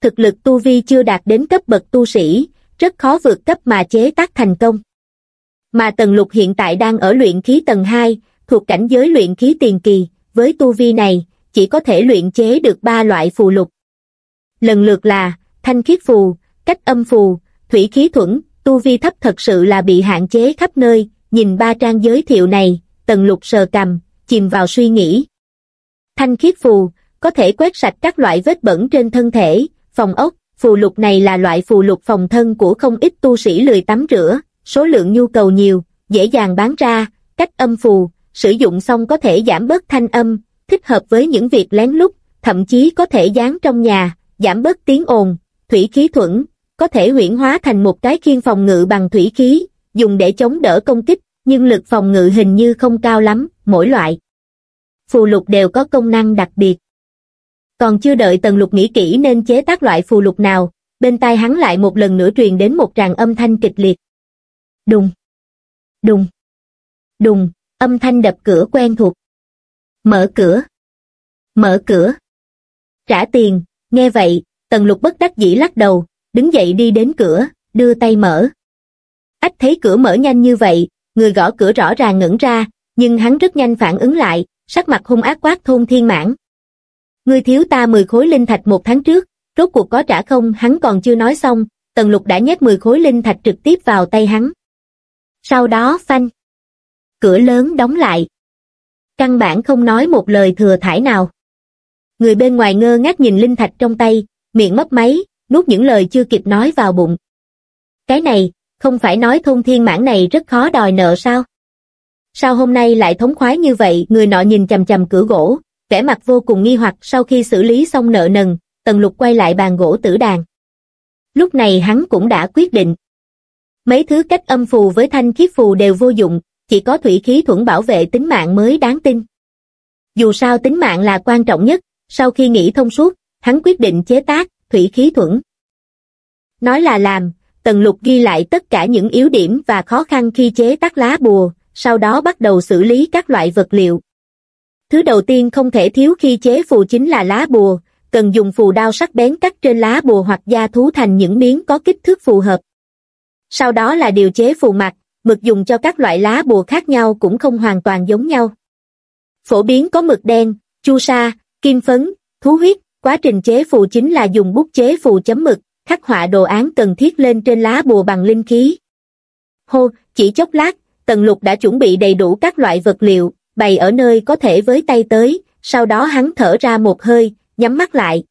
Thực lực tu vi chưa đạt đến cấp bậc tu sĩ, rất khó vượt cấp mà chế tác thành công. Mà Tần lục hiện tại đang ở luyện khí tầng 2, thuộc cảnh giới luyện khí tiền kỳ, với tu vi này, chỉ có thể luyện chế được ba loại phù lục. Lần lượt là, thanh khiết phù, cách âm phù, thủy khí thuẫn, tu vi thấp thật sự là bị hạn chế khắp nơi, nhìn ba trang giới thiệu này, tần lục sờ cầm, chìm vào suy nghĩ. Thanh khiết phù, có thể quét sạch các loại vết bẩn trên thân thể, phòng ốc, phù lục này là loại phù lục phòng thân của không ít tu sĩ lười tắm rửa, số lượng nhu cầu nhiều, dễ dàng bán ra, cách âm phù, sử dụng xong có thể giảm bớt thanh âm, thích hợp với những việc lén lút, thậm chí có thể dán trong nhà, giảm bớt tiếng ồn, thủy khí thuẫn, có thể huyển hóa thành một cái khiên phòng ngự bằng thủy khí, dùng để chống đỡ công kích, nhưng lực phòng ngự hình như không cao lắm, mỗi loại. Phù lục đều có công năng đặc biệt. Còn chưa đợi Tần Lục nghĩ kỹ nên chế tác loại phù lục nào, bên tai hắn lại một lần nữa truyền đến một tràng âm thanh kịch liệt. Đùng, đùng, đùng, âm thanh đập cửa quen thuộc. Mở cửa, mở cửa. Trả tiền, nghe vậy, Tần Lục bất đắc dĩ lắc đầu, đứng dậy đi đến cửa, đưa tay mở. Ách thấy cửa mở nhanh như vậy, người gõ cửa rõ ràng ngẩn ra, nhưng hắn rất nhanh phản ứng lại, sắc mặt hung ác quát thôn thiên mãn. Ngươi thiếu ta 10 khối linh thạch một tháng trước, rốt cuộc có trả không hắn còn chưa nói xong, tần lục đã nhét 10 khối linh thạch trực tiếp vào tay hắn. Sau đó phanh. Cửa lớn đóng lại. Căn bản không nói một lời thừa thải nào. Người bên ngoài ngơ ngác nhìn linh thạch trong tay, miệng mấp máy, nuốt những lời chưa kịp nói vào bụng. Cái này, không phải nói thôn thiên mãn này rất khó đòi nợ sao? Sao hôm nay lại thống khoái như vậy? Người nọ nhìn chầm chầm cửa gỗ, vẻ mặt vô cùng nghi hoặc sau khi xử lý xong nợ nần, Tần Lục quay lại bàn gỗ tử đàn. Lúc này hắn cũng đã quyết định. Mấy thứ cách âm phù với thanh khiết phù đều vô dụng, chỉ có thủy khí thuẫn bảo vệ tính mạng mới đáng tin. Dù sao tính mạng là quan trọng nhất, sau khi nghĩ thông suốt, hắn quyết định chế tác thủy khí thuẫn. Nói là làm, Tần Lục ghi lại tất cả những yếu điểm và khó khăn khi chế tác lá bùa, sau đó bắt đầu xử lý các loại vật liệu. Thứ đầu tiên không thể thiếu khi chế phù chính là lá bùa, cần dùng phù đao sắc bén cắt trên lá bùa hoặc da thú thành những miếng có kích thước phù hợp. Sau đó là điều chế phù mặt, mực dùng cho các loại lá bùa khác nhau cũng không hoàn toàn giống nhau. Phổ biến có mực đen, chu sa, kim phấn, thú huyết, quá trình chế phù chính là dùng bút chế phù chấm mực, khắc họa đồ án cần thiết lên trên lá bùa bằng linh khí. Hô, chỉ chốc lát, Tần Lục đã chuẩn bị đầy đủ các loại vật liệu, bày ở nơi có thể với tay tới, sau đó hắn thở ra một hơi, nhắm mắt lại.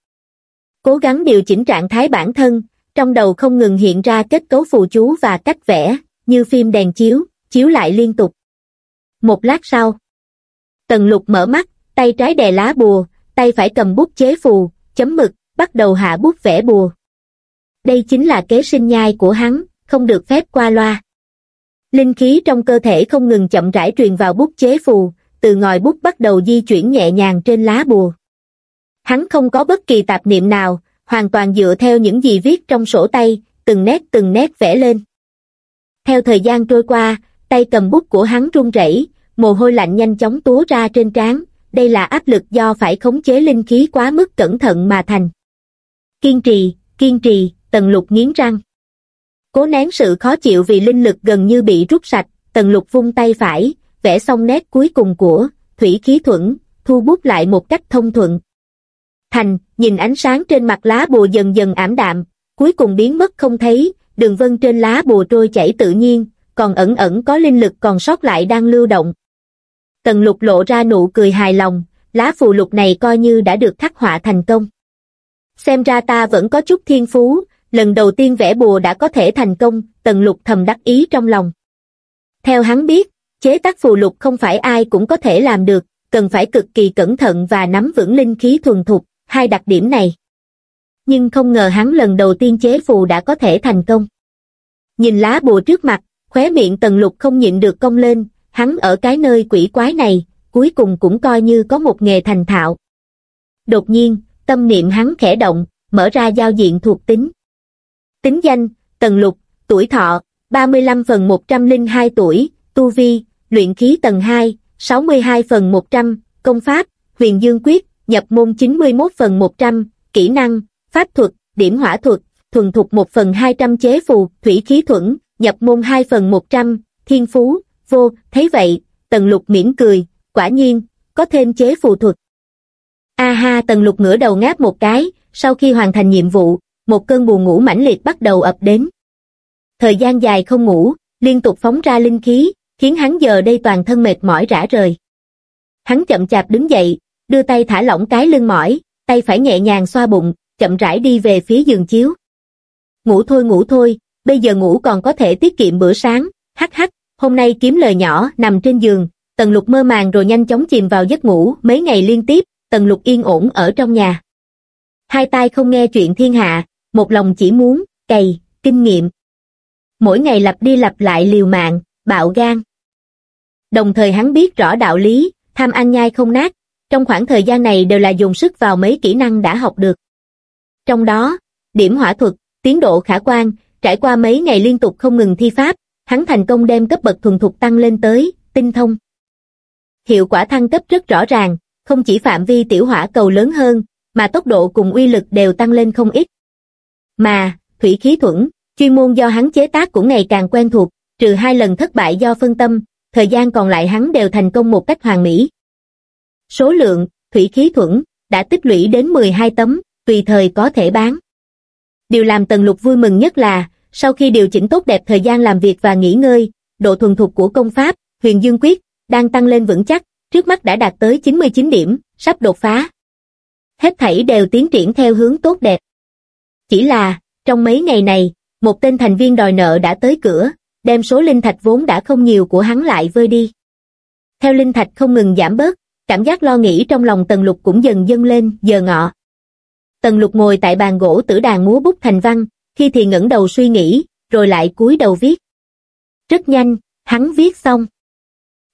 Cố gắng điều chỉnh trạng thái bản thân, trong đầu không ngừng hiện ra kết cấu phù chú và cách vẽ, như phim đèn chiếu, chiếu lại liên tục. Một lát sau, Tần Lục mở mắt, tay trái đè lá bùa, tay phải cầm bút chế phù, chấm mực, bắt đầu hạ bút vẽ bùa. Đây chính là kế sinh nhai của hắn, không được phép qua loa. Linh khí trong cơ thể không ngừng chậm rãi truyền vào bút chế phù, từ ngòi bút bắt đầu di chuyển nhẹ nhàng trên lá bùa. Hắn không có bất kỳ tạp niệm nào, hoàn toàn dựa theo những gì viết trong sổ tay, từng nét từng nét vẽ lên. Theo thời gian trôi qua, tay cầm bút của hắn run rẩy, mồ hôi lạnh nhanh chóng túa ra trên trán, đây là áp lực do phải khống chế linh khí quá mức cẩn thận mà thành. Kiên trì, kiên trì, tần lục nghiến răng. Cố nén sự khó chịu vì linh lực gần như bị rút sạch, tần lục vung tay phải, vẽ xong nét cuối cùng của thủy khí thuẫn, thu bút lại một cách thông thuận. Thành, nhìn ánh sáng trên mặt lá bùa dần dần ảm đạm, cuối cùng biến mất không thấy, đường vân trên lá bùa trôi chảy tự nhiên, còn ẩn ẩn có linh lực còn sót lại đang lưu động. Tần lục lộ ra nụ cười hài lòng, lá phù lục này coi như đã được khắc họa thành công. Xem ra ta vẫn có chút thiên phú, lần đầu tiên vẽ bùa đã có thể thành công, tần lục thầm đắc ý trong lòng. Theo hắn biết, chế tác phù lục không phải ai cũng có thể làm được, cần phải cực kỳ cẩn thận và nắm vững linh khí thuần thục, hai đặc điểm này. Nhưng không ngờ hắn lần đầu tiên chế phù đã có thể thành công. Nhìn lá bùa trước mặt, khóe miệng tần lục không nhịn được cong lên, hắn ở cái nơi quỷ quái này, cuối cùng cũng coi như có một nghề thành thạo. Đột nhiên, tâm niệm hắn khẽ động, mở ra giao diện thuộc tính. Tính danh, tần lục, tuổi thọ, 35 phần 102 tuổi, tu vi, luyện khí tầng 2, 62 phần 100, công pháp, huyền dương quyết, nhập môn 91 phần 100, kỹ năng, pháp thuật, điểm hỏa thuật, thuần thục 1 phần 200 chế phù, thủy khí thuẫn, nhập môn 2 phần 100, thiên phú, vô, thấy vậy, tần lục mỉm cười, quả nhiên, có thêm chế phù thuật. A ha tần lục ngửa đầu ngáp một cái, sau khi hoàn thành nhiệm vụ, một cơn buồn ngủ mãnh liệt bắt đầu ập đến. Thời gian dài không ngủ, liên tục phóng ra linh khí, khiến hắn giờ đây toàn thân mệt mỏi rã rời. Hắn chậm chạp đứng dậy, đưa tay thả lỏng cái lưng mỏi, tay phải nhẹ nhàng xoa bụng, chậm rãi đi về phía giường chiếu. Ngủ thôi ngủ thôi, bây giờ ngủ còn có thể tiết kiệm bữa sáng, hắc hắc, hôm nay kiếm lời nhỏ nằm trên giường, Tần Lục mơ màng rồi nhanh chóng chìm vào giấc ngủ mấy ngày liên tiếp, Tần Lục yên ổn ở trong nhà. Hai tai không nghe chuyện thiên hạ, một lòng chỉ muốn, cày, kinh nghiệm. Mỗi ngày lặp đi lặp lại liều mạng, bạo gan. Đồng thời hắn biết rõ đạo lý, tham ăn nhai không nát, trong khoảng thời gian này đều là dùng sức vào mấy kỹ năng đã học được. Trong đó, điểm hỏa thuật, tiến độ khả quan, trải qua mấy ngày liên tục không ngừng thi pháp, hắn thành công đem cấp bậc thuần thục tăng lên tới, tinh thông. Hiệu quả thăng cấp rất rõ ràng, không chỉ phạm vi tiểu hỏa cầu lớn hơn, mà tốc độ cùng uy lực đều tăng lên không ít. Mà, thủy khí thuẫn, chuyên môn do hắn chế tác cũng ngày càng quen thuộc, trừ hai lần thất bại do phân tâm, thời gian còn lại hắn đều thành công một cách hoàn mỹ. Số lượng, thủy khí thuẫn, đã tích lũy đến 12 tấm, tùy thời có thể bán. Điều làm Tần Lục vui mừng nhất là, sau khi điều chỉnh tốt đẹp thời gian làm việc và nghỉ ngơi, độ thuần thục của công pháp, huyền dương quyết, đang tăng lên vững chắc, trước mắt đã đạt tới 99 điểm, sắp đột phá. Hết thảy đều tiến triển theo hướng tốt đẹp. Chỉ là, trong mấy ngày này, một tên thành viên đòi nợ đã tới cửa, đem số linh thạch vốn đã không nhiều của hắn lại vơi đi. Theo linh thạch không ngừng giảm bớt, cảm giác lo nghĩ trong lòng Tần Lục cũng dần dâng lên, giờ ngọ. Tần Lục ngồi tại bàn gỗ tử đàn múa bút thành văn, khi thì ngẩng đầu suy nghĩ, rồi lại cúi đầu viết. Rất nhanh, hắn viết xong.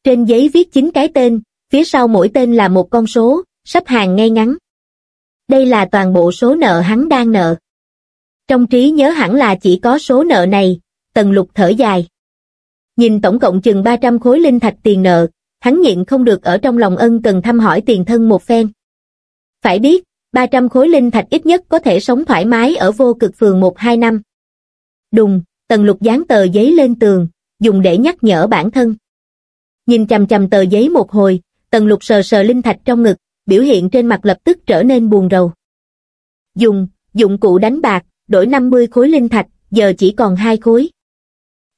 Trên giấy viết chín cái tên, phía sau mỗi tên là một con số, sắp hàng ngay ngắn. Đây là toàn bộ số nợ hắn đang nợ. Trong trí nhớ hẳn là chỉ có số nợ này, tần lục thở dài. Nhìn tổng cộng chừng 300 khối linh thạch tiền nợ, hắn nhịn không được ở trong lòng ân cần thăm hỏi tiền thân một phen. Phải biết, 300 khối linh thạch ít nhất có thể sống thoải mái ở vô cực phường 1-2 năm. Đùng, tần lục dán tờ giấy lên tường, dùng để nhắc nhở bản thân. Nhìn chầm chầm tờ giấy một hồi, tần lục sờ sờ linh thạch trong ngực, biểu hiện trên mặt lập tức trở nên buồn rầu. Dùng, dụng cụ đánh bạc, đổi 50 khối linh thạch, giờ chỉ còn hai khối.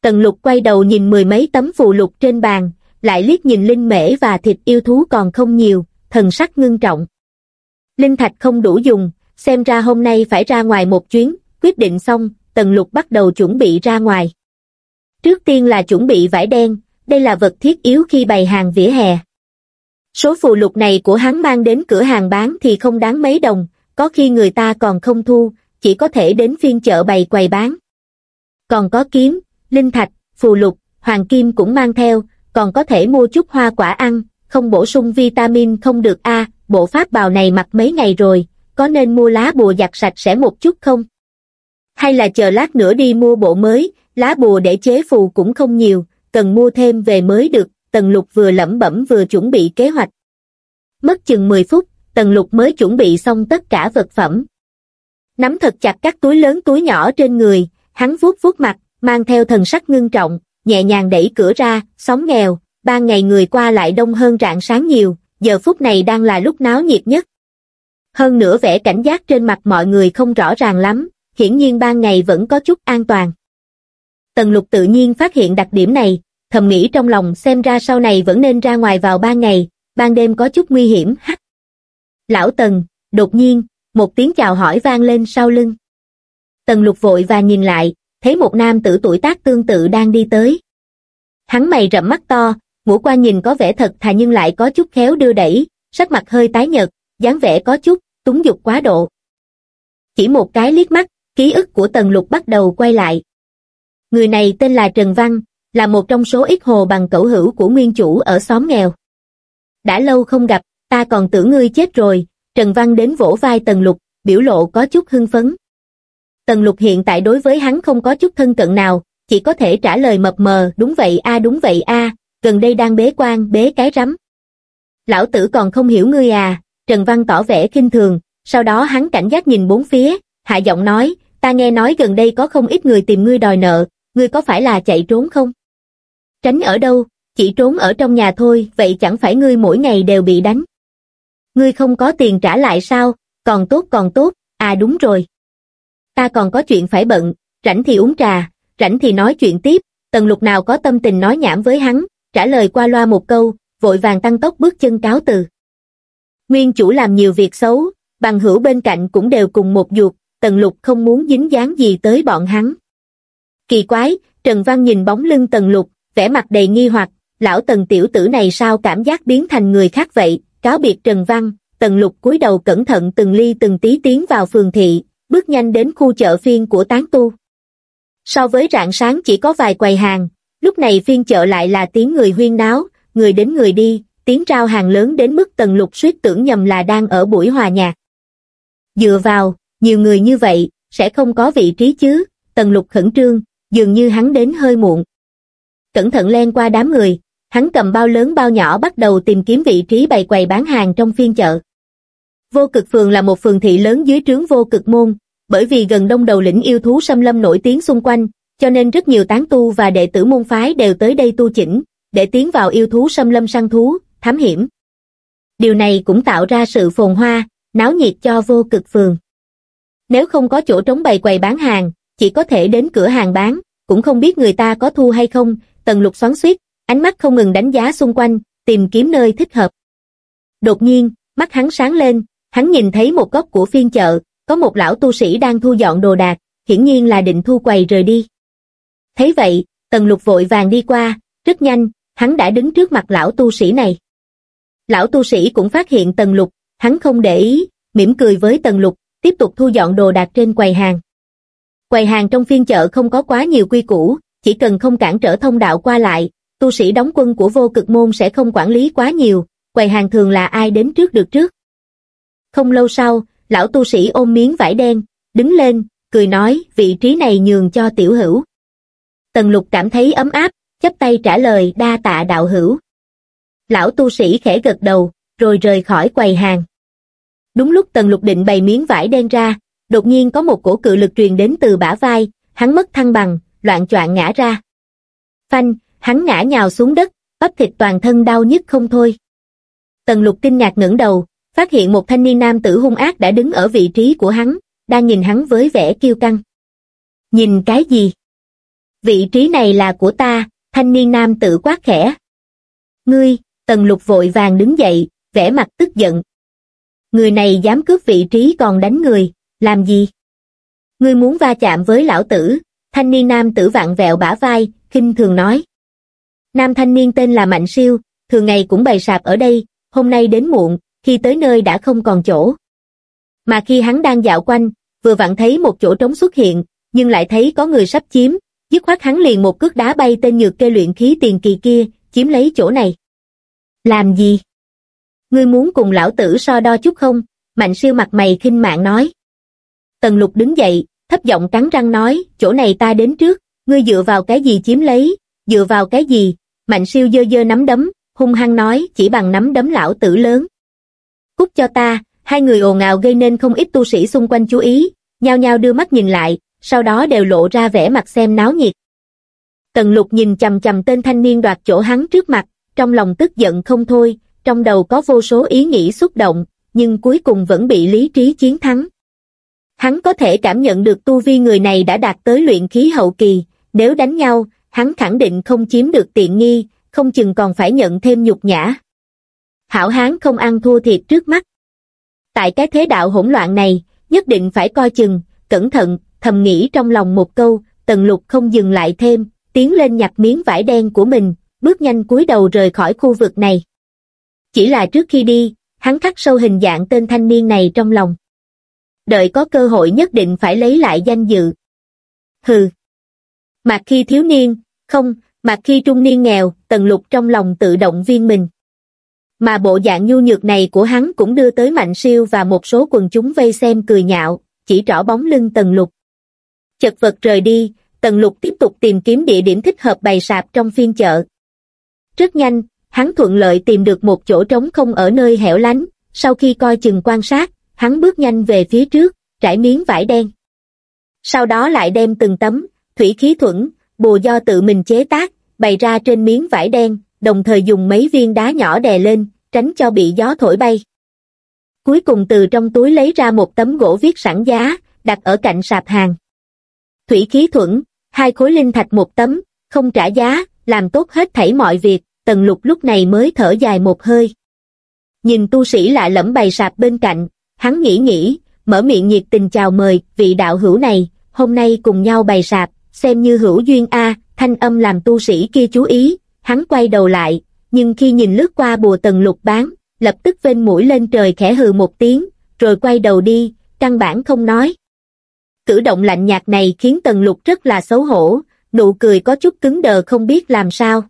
Tần lục quay đầu nhìn mười mấy tấm phù lục trên bàn, lại liếc nhìn linh mễ và thịt yêu thú còn không nhiều, thần sắc ngưng trọng. Linh thạch không đủ dùng, xem ra hôm nay phải ra ngoài một chuyến, quyết định xong, tần lục bắt đầu chuẩn bị ra ngoài. Trước tiên là chuẩn bị vải đen, đây là vật thiết yếu khi bày hàng vỉa hè. Số phù lục này của hắn mang đến cửa hàng bán thì không đáng mấy đồng, có khi người ta còn không thu, chỉ có thể đến phiên chợ bày quầy bán. Còn có kiếm, linh thạch, phù lục, hoàng kim cũng mang theo, còn có thể mua chút hoa quả ăn, không bổ sung vitamin không được a bộ pháp bào này mặc mấy ngày rồi, có nên mua lá bùa giặt sạch sẽ một chút không? Hay là chờ lát nữa đi mua bộ mới, lá bùa để chế phù cũng không nhiều, cần mua thêm về mới được, Tần Lục vừa lẩm bẩm vừa chuẩn bị kế hoạch. Mất chừng 10 phút, Tần Lục mới chuẩn bị xong tất cả vật phẩm. Nắm thật chặt các túi lớn túi nhỏ trên người, hắn vuốt vuốt mặt, mang theo thần sắc ngưng trọng, nhẹ nhàng đẩy cửa ra, xóm nghèo, Ban ngày người qua lại đông hơn rạng sáng nhiều, giờ phút này đang là lúc náo nhiệt nhất. Hơn nữa vẻ cảnh giác trên mặt mọi người không rõ ràng lắm, hiển nhiên ban ngày vẫn có chút an toàn. Tần lục tự nhiên phát hiện đặc điểm này, thầm nghĩ trong lòng xem ra sau này vẫn nên ra ngoài vào ban ngày, ban đêm có chút nguy hiểm hắc. Lão Tần, đột nhiên, một tiếng chào hỏi vang lên sau lưng. Tần lục vội và nhìn lại, thấy một nam tử tuổi tác tương tự đang đi tới. Hắn mày rậm mắt to, ngũ quan nhìn có vẻ thật thà nhưng lại có chút khéo đưa đẩy, sắc mặt hơi tái nhợt, dáng vẻ có chút, túng dục quá độ. Chỉ một cái liếc mắt, ký ức của Tần Lục bắt đầu quay lại. Người này tên là Trần Văn, là một trong số ít hồ bằng cẩu hữu của nguyên chủ ở xóm nghèo. Đã lâu không gặp, ta còn tưởng ngươi chết rồi, Trần Văn đến vỗ vai Tần Lục, biểu lộ có chút hưng phấn. Tần Lục hiện tại đối với hắn không có chút thân cận nào, chỉ có thể trả lời mập mờ, đúng vậy a đúng vậy a gần đây đang bế quan, bế cái rắm. Lão tử còn không hiểu ngươi à, Trần Văn tỏ vẻ kinh thường, sau đó hắn cảnh giác nhìn bốn phía, hạ giọng nói, ta nghe nói gần đây có không ít người tìm ngươi đòi nợ, ngươi có phải là chạy trốn không? Tránh ở đâu, chỉ trốn ở trong nhà thôi, vậy chẳng phải ngươi mỗi ngày đều bị đánh. Ngươi không có tiền trả lại sao, còn tốt còn tốt, à đúng rồi. Ta còn có chuyện phải bận, rảnh thì uống trà, rảnh thì nói chuyện tiếp, tần lục nào có tâm tình nói nhảm với hắn, trả lời qua loa một câu, vội vàng tăng tốc bước chân cáo từ. Nguyên chủ làm nhiều việc xấu, bằng hữu bên cạnh cũng đều cùng một ruột, Tần Lục không muốn dính dáng gì tới bọn hắn. Kỳ quái, Trần Văn nhìn bóng lưng Tần Lục, vẻ mặt đầy nghi hoặc, lão Tần tiểu tử này sao cảm giác biến thành người khác vậy, cáo biệt Trần Văn, Tần Lục cúi đầu cẩn thận từng ly từng tí tiến vào phường thị, bước nhanh đến khu chợ phiên của tán tu. So với rạng sáng chỉ có vài quầy hàng, lúc này phiên chợ lại là tiếng người huyên náo, người đến người đi, tiếng rao hàng lớn đến mức Tần Lục suýt tưởng nhầm là đang ở buổi hòa nhạc. Dựa vào, nhiều người như vậy, sẽ không có vị trí chứ, tần lục khẩn trương, dường như hắn đến hơi muộn. Cẩn thận len qua đám người, hắn cầm bao lớn bao nhỏ bắt đầu tìm kiếm vị trí bày quầy bán hàng trong phiên chợ. Vô cực phường là một phường thị lớn dưới trướng vô cực môn, bởi vì gần đông đầu lĩnh yêu thú xâm lâm nổi tiếng xung quanh, cho nên rất nhiều tán tu và đệ tử môn phái đều tới đây tu chỉnh, để tiến vào yêu thú xâm lâm săn thú, thám hiểm. Điều này cũng tạo ra sự phồn hoa, náo nhiệt cho vô cực phường. Nếu không có chỗ trống bày quầy bán hàng, chỉ có thể đến cửa hàng bán, cũng không biết người ta có thu hay không, tần lục xoắn suýt, ánh mắt không ngừng đánh giá xung quanh, tìm kiếm nơi thích hợp. Đột nhiên, mắt hắn sáng lên, hắn nhìn thấy một góc của phiên chợ, có một lão tu sĩ đang thu dọn đồ đạc, hiển nhiên là định thu quầy rời đi. Thấy vậy, tần lục vội vàng đi qua, rất nhanh, hắn đã đứng trước mặt lão tu sĩ này. Lão tu sĩ cũng phát hiện tần lục, hắn không để ý, mỉm cười với tần lục, tiếp tục thu dọn đồ đạc trên quầy hàng. Quầy hàng trong phiên chợ không có quá nhiều quy củ, chỉ cần không cản trở thông đạo qua lại, tu sĩ đóng quân của vô cực môn sẽ không quản lý quá nhiều, quầy hàng thường là ai đến trước được trước. Không lâu sau, lão tu sĩ ôm miếng vải đen, đứng lên, cười nói vị trí này nhường cho tiểu hữu. Tần lục cảm thấy ấm áp, chấp tay trả lời đa tạ đạo hữu. Lão tu sĩ khẽ gật đầu, rồi rời khỏi quầy hàng. Đúng lúc Tần Lục định bày miếng vải đen ra, đột nhiên có một cổ cự lực truyền đến từ bả vai, hắn mất thăng bằng, loạn choạng ngã ra. Phanh, hắn ngã nhào xuống đất, bắp thịt toàn thân đau nhức không thôi. Tần Lục kinh ngạc ngẩng đầu, phát hiện một thanh niên nam tử hung ác đã đứng ở vị trí của hắn, đang nhìn hắn với vẻ kiêu căng. Nhìn cái gì? Vị trí này là của ta, thanh niên nam tử quát khẽ. Ngươi, Tần Lục vội vàng đứng dậy, vẻ mặt tức giận. Người này dám cướp vị trí còn đánh người, làm gì? Ngươi muốn va chạm với lão tử, thanh niên nam tử vạn vẹo bả vai, khinh thường nói. Nam thanh niên tên là Mạnh Siêu, thường ngày cũng bày sạp ở đây, hôm nay đến muộn, khi tới nơi đã không còn chỗ. Mà khi hắn đang dạo quanh, vừa vặn thấy một chỗ trống xuất hiện, nhưng lại thấy có người sắp chiếm, dứt khoát hắn liền một cước đá bay tên nhược kê luyện khí tiền kỳ kia, chiếm lấy chỗ này. Làm gì? Ngươi muốn cùng lão tử so đo chút không? Mạnh siêu mặt mày khinh mạng nói. Tần lục đứng dậy, thấp giọng cắn răng nói, chỗ này ta đến trước, ngươi dựa vào cái gì chiếm lấy, dựa vào cái gì? Mạnh siêu dơ dơ nắm đấm, hung hăng nói, chỉ bằng nắm đấm lão tử lớn. Cút cho ta, hai người ồn ào gây nên không ít tu sĩ xung quanh chú ý, nhao nhao đưa mắt nhìn lại, sau đó đều lộ ra vẻ mặt xem náo nhiệt. Tần lục nhìn chầm chầm tên thanh niên đoạt chỗ hắn trước mặt, trong lòng tức giận không thôi, trong đầu có vô số ý nghĩ xúc động, nhưng cuối cùng vẫn bị lý trí chiến thắng. Hắn có thể cảm nhận được tu vi người này đã đạt tới luyện khí hậu kỳ, nếu đánh nhau, hắn khẳng định không chiếm được tiện nghi, không chừng còn phải nhận thêm nhục nhã. Hảo hán không ăn thua thiệt trước mắt. Tại cái thế đạo hỗn loạn này, nhất định phải coi chừng, cẩn thận, thầm nghĩ trong lòng một câu, tần lục không dừng lại thêm, tiến lên nhặt miếng vải đen của mình, bước nhanh cúi đầu rời khỏi khu vực này. Chỉ là trước khi đi, hắn khắc sâu hình dạng tên thanh niên này trong lòng. Đợi có cơ hội nhất định phải lấy lại danh dự. Hừ. Mà khi thiếu niên, không, mà khi trung niên nghèo, tần lục trong lòng tự động viên mình. Mà bộ dạng nhu nhược này của hắn cũng đưa tới Mạnh Siêu và một số quần chúng vây xem cười nhạo, chỉ trỏ bóng lưng tần lục. Chật vật rời đi, tần lục tiếp tục tìm kiếm địa điểm thích hợp bày sạp trong phiên chợ. Rất nhanh, hắn thuận lợi tìm được một chỗ trống không ở nơi hẻo lánh, sau khi coi chừng quan sát, hắn bước nhanh về phía trước, trải miếng vải đen. Sau đó lại đem từng tấm, thủy khí thuẫn, bùa do tự mình chế tác, bày ra trên miếng vải đen, đồng thời dùng mấy viên đá nhỏ đè lên, tránh cho bị gió thổi bay. Cuối cùng từ trong túi lấy ra một tấm gỗ viết sẵn giá, đặt ở cạnh sạp hàng. Thủy khí thuẫn, hai khối linh thạch một tấm, không trả giá, làm tốt hết thảy mọi việc, tần lục lúc này mới thở dài một hơi. Nhìn tu sĩ lạ lẫm bày sạp bên cạnh, hắn nghĩ nghĩ, mở miệng nhiệt tình chào mời vị đạo hữu này, hôm nay cùng nhau bày sạp, xem như hữu duyên A, thanh âm làm tu sĩ kia chú ý, hắn quay đầu lại, nhưng khi nhìn lướt qua bùa tần lục bán, lập tức vên mũi lên trời khẽ hừ một tiếng, rồi quay đầu đi, căn bản không nói. Cử động lạnh nhạt này khiến tần lục rất là xấu hổ, nụ cười có chút cứng đờ không biết làm sao.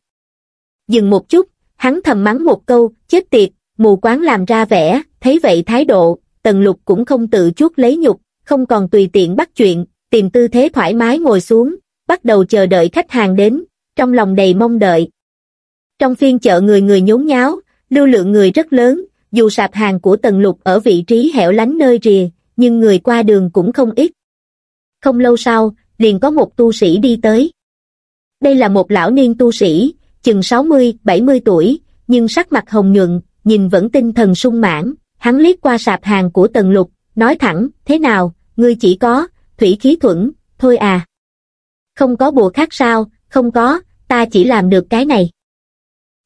Dừng một chút, hắn thầm mắng một câu, chết tiệt, mù quáng làm ra vẻ, thấy vậy thái độ, tần lục cũng không tự chuốt lấy nhục, không còn tùy tiện bắt chuyện, tìm tư thế thoải mái ngồi xuống, bắt đầu chờ đợi khách hàng đến, trong lòng đầy mong đợi. Trong phiên chợ người người nhốn nháo, lưu lượng người rất lớn, dù sạp hàng của tần lục ở vị trí hẻo lánh nơi rìa, nhưng người qua đường cũng không ít. Không lâu sau, liền có một tu sĩ đi tới. Đây là một lão niên tu sĩ, chừng 60-70 tuổi, nhưng sắc mặt hồng nhuận, nhìn vẫn tinh thần sung mãn, hắn liếc qua sạp hàng của tần lục, nói thẳng, thế nào, ngươi chỉ có, thủy khí thuẫn, thôi à. Không có bùa khác sao, không có, ta chỉ làm được cái này.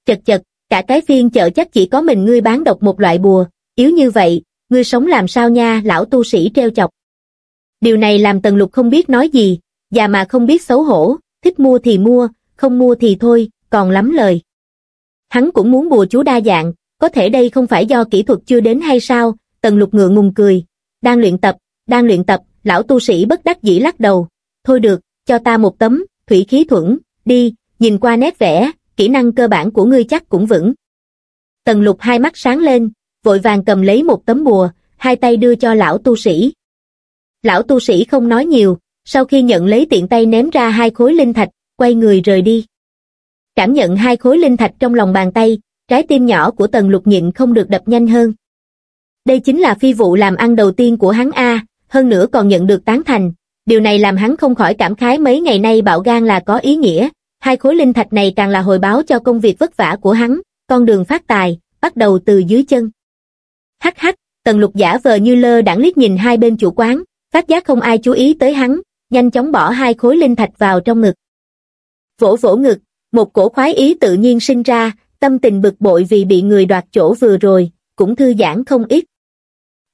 Chật chật, cả cái phiên chợ chắc chỉ có mình ngươi bán độc một loại bùa, yếu như vậy, ngươi sống làm sao nha, lão tu sĩ treo chọc. Điều này làm tần lục không biết nói gì, già mà không biết xấu hổ, thích mua thì mua, không mua thì thôi, còn lắm lời. Hắn cũng muốn bùa chú đa dạng, có thể đây không phải do kỹ thuật chưa đến hay sao, tần lục ngượng ngùng cười. Đang luyện tập, đang luyện tập, lão tu sĩ bất đắc dĩ lắc đầu. Thôi được, cho ta một tấm, thủy khí thuẫn, đi, nhìn qua nét vẽ, kỹ năng cơ bản của ngươi chắc cũng vững. Tần lục hai mắt sáng lên, vội vàng cầm lấy một tấm bùa, hai tay đưa cho lão tu sĩ. Lão tu sĩ không nói nhiều, sau khi nhận lấy tiện tay ném ra hai khối linh thạch, quay người rời đi. Cảm nhận hai khối linh thạch trong lòng bàn tay, trái tim nhỏ của tần lục nhịn không được đập nhanh hơn. Đây chính là phi vụ làm ăn đầu tiên của hắn A, hơn nữa còn nhận được tán thành, điều này làm hắn không khỏi cảm khái mấy ngày nay bạo gan là có ý nghĩa, hai khối linh thạch này càng là hồi báo cho công việc vất vả của hắn, con đường phát tài, bắt đầu từ dưới chân. Hắc hắc, tần lục giả vờ như lơ đãng liếc nhìn hai bên chủ quán, phát giác không ai chú ý tới hắn, nhanh chóng bỏ hai khối linh thạch vào trong ngực. Vỗ vỗ ngực, một cổ khoái ý tự nhiên sinh ra, tâm tình bực bội vì bị người đoạt chỗ vừa rồi, cũng thư giãn không ít.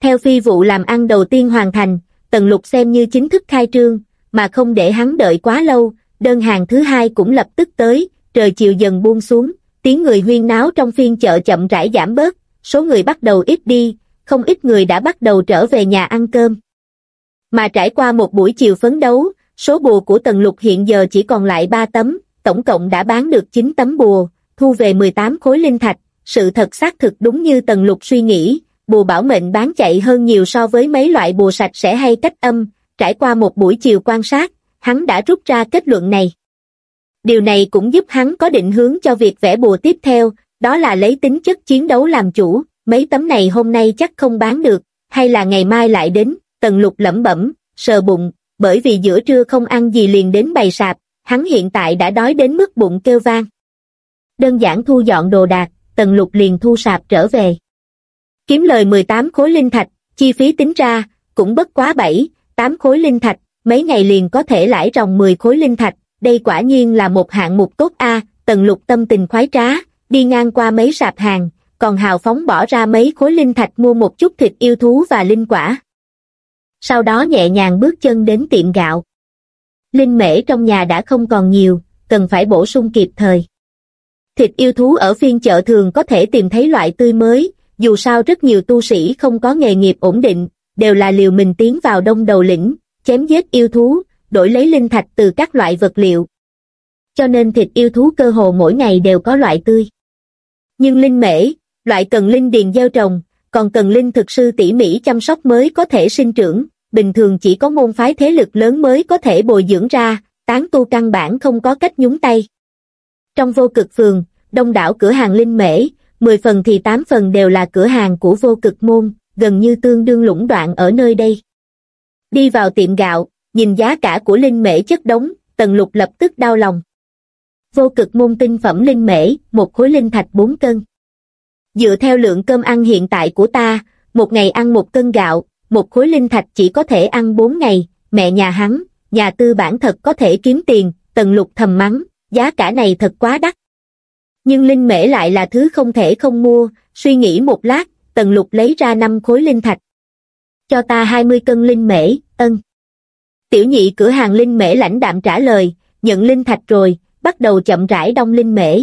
Theo phi vụ làm ăn đầu tiên hoàn thành, Tần Lục xem như chính thức khai trương, mà không để hắn đợi quá lâu, đơn hàng thứ hai cũng lập tức tới, trời chiều dần buông xuống, tiếng người huyên náo trong phiên chợ chậm rãi giảm bớt, số người bắt đầu ít đi, không ít người đã bắt đầu trở về nhà ăn cơm. Mà trải qua một buổi chiều phấn đấu, số bùa của Tần Lục hiện giờ chỉ còn lại 3 tấm, tổng cộng đã bán được 9 tấm bùa, thu về 18 khối linh thạch, sự thật xác thực đúng như Tần Lục suy nghĩ, bùa bảo mệnh bán chạy hơn nhiều so với mấy loại bùa sạch sẽ hay cách âm, trải qua một buổi chiều quan sát, hắn đã rút ra kết luận này. Điều này cũng giúp hắn có định hướng cho việc vẽ bùa tiếp theo, đó là lấy tính chất chiến đấu làm chủ, mấy tấm này hôm nay chắc không bán được, hay là ngày mai lại đến, tần lục lẩm bẩm, sờ bụng, bởi vì giữa trưa không ăn gì liền đến bày sạp, hắn hiện tại đã đói đến mức bụng kêu vang. Đơn giản thu dọn đồ đạc, tần lục liền thu sạp trở về. Kiếm lời 18 khối linh thạch, chi phí tính ra, cũng bất quá 7, 8 khối linh thạch, mấy ngày liền có thể lãi ròng 10 khối linh thạch, đây quả nhiên là một hạng mục tốt a tần lục tâm tình khoái trá, đi ngang qua mấy sạp hàng, còn hào phóng bỏ ra mấy khối linh thạch mua một chút thịt yêu thú và linh quả. Sau đó nhẹ nhàng bước chân đến tiệm gạo. Linh mễ trong nhà đã không còn nhiều, cần phải bổ sung kịp thời. Thịt yêu thú ở phiên chợ thường có thể tìm thấy loại tươi mới, dù sao rất nhiều tu sĩ không có nghề nghiệp ổn định, đều là liều mình tiến vào đông đầu lĩnh, chém giết yêu thú, đổi lấy linh thạch từ các loại vật liệu. Cho nên thịt yêu thú cơ hồ mỗi ngày đều có loại tươi. Nhưng linh mễ, loại cần linh điền gieo trồng, còn cần linh thực sư tỉ mỉ chăm sóc mới có thể sinh trưởng, bình thường chỉ có môn phái thế lực lớn mới có thể bồi dưỡng ra, tán tu căn bản không có cách nhúng tay. Trong vô cực phường, đông đảo cửa hàng linh mễ, 10 phần thì 8 phần đều là cửa hàng của vô cực môn, gần như tương đương lũng đoạn ở nơi đây. Đi vào tiệm gạo, nhìn giá cả của linh mễ chất đống, tần lục lập tức đau lòng. Vô cực môn tinh phẩm linh mễ, một khối linh thạch 4 cân. Dựa theo lượng cơm ăn hiện tại của ta, một ngày ăn một cân gạo, một khối linh thạch chỉ có thể ăn 4 ngày, mẹ nhà hắn, nhà tư bản thật có thể kiếm tiền, tần lục thầm mắng, giá cả này thật quá đắt. Nhưng linh mễ lại là thứ không thể không mua, suy nghĩ một lát, tần lục lấy ra năm khối linh thạch. Cho ta 20 cân linh mễ, ân. Tiểu nhị cửa hàng linh mễ lãnh đạm trả lời, nhận linh thạch rồi, bắt đầu chậm rãi đông linh mễ.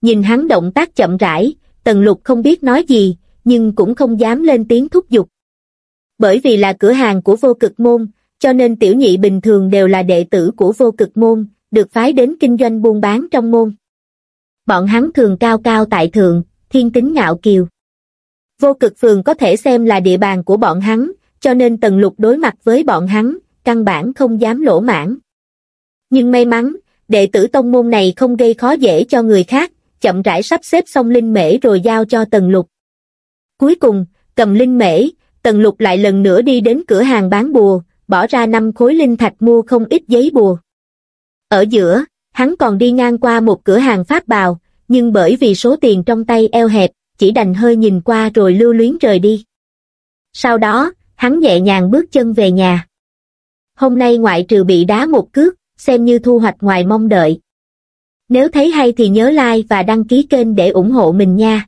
Nhìn hắn động tác chậm rãi, tần lục không biết nói gì, nhưng cũng không dám lên tiếng thúc giục. Bởi vì là cửa hàng của vô cực môn, cho nên tiểu nhị bình thường đều là đệ tử của vô cực môn, được phái đến kinh doanh buôn bán trong môn. Bọn hắn thường cao cao tại thượng, thiên tính ngạo kiều. Vô cực phường có thể xem là địa bàn của bọn hắn, cho nên tần lục đối mặt với bọn hắn, căn bản không dám lỗ mãn. Nhưng may mắn, đệ tử tông môn này không gây khó dễ cho người khác, chậm rãi sắp xếp xong linh mễ rồi giao cho tần lục. Cuối cùng, cầm linh mễ, tần lục lại lần nữa đi đến cửa hàng bán bùa, bỏ ra năm khối linh thạch mua không ít giấy bùa. Ở giữa, hắn còn đi ngang qua một cửa hàng pháp bào, nhưng bởi vì số tiền trong tay eo hẹp, chỉ đành hơi nhìn qua rồi lưu luyến rời đi. Sau đó, hắn nhẹ nhàng bước chân về nhà. Hôm nay ngoại trừ bị đá một cước, xem như thu hoạch ngoài mong đợi. Nếu thấy hay thì nhớ like và đăng ký kênh để ủng hộ mình nha.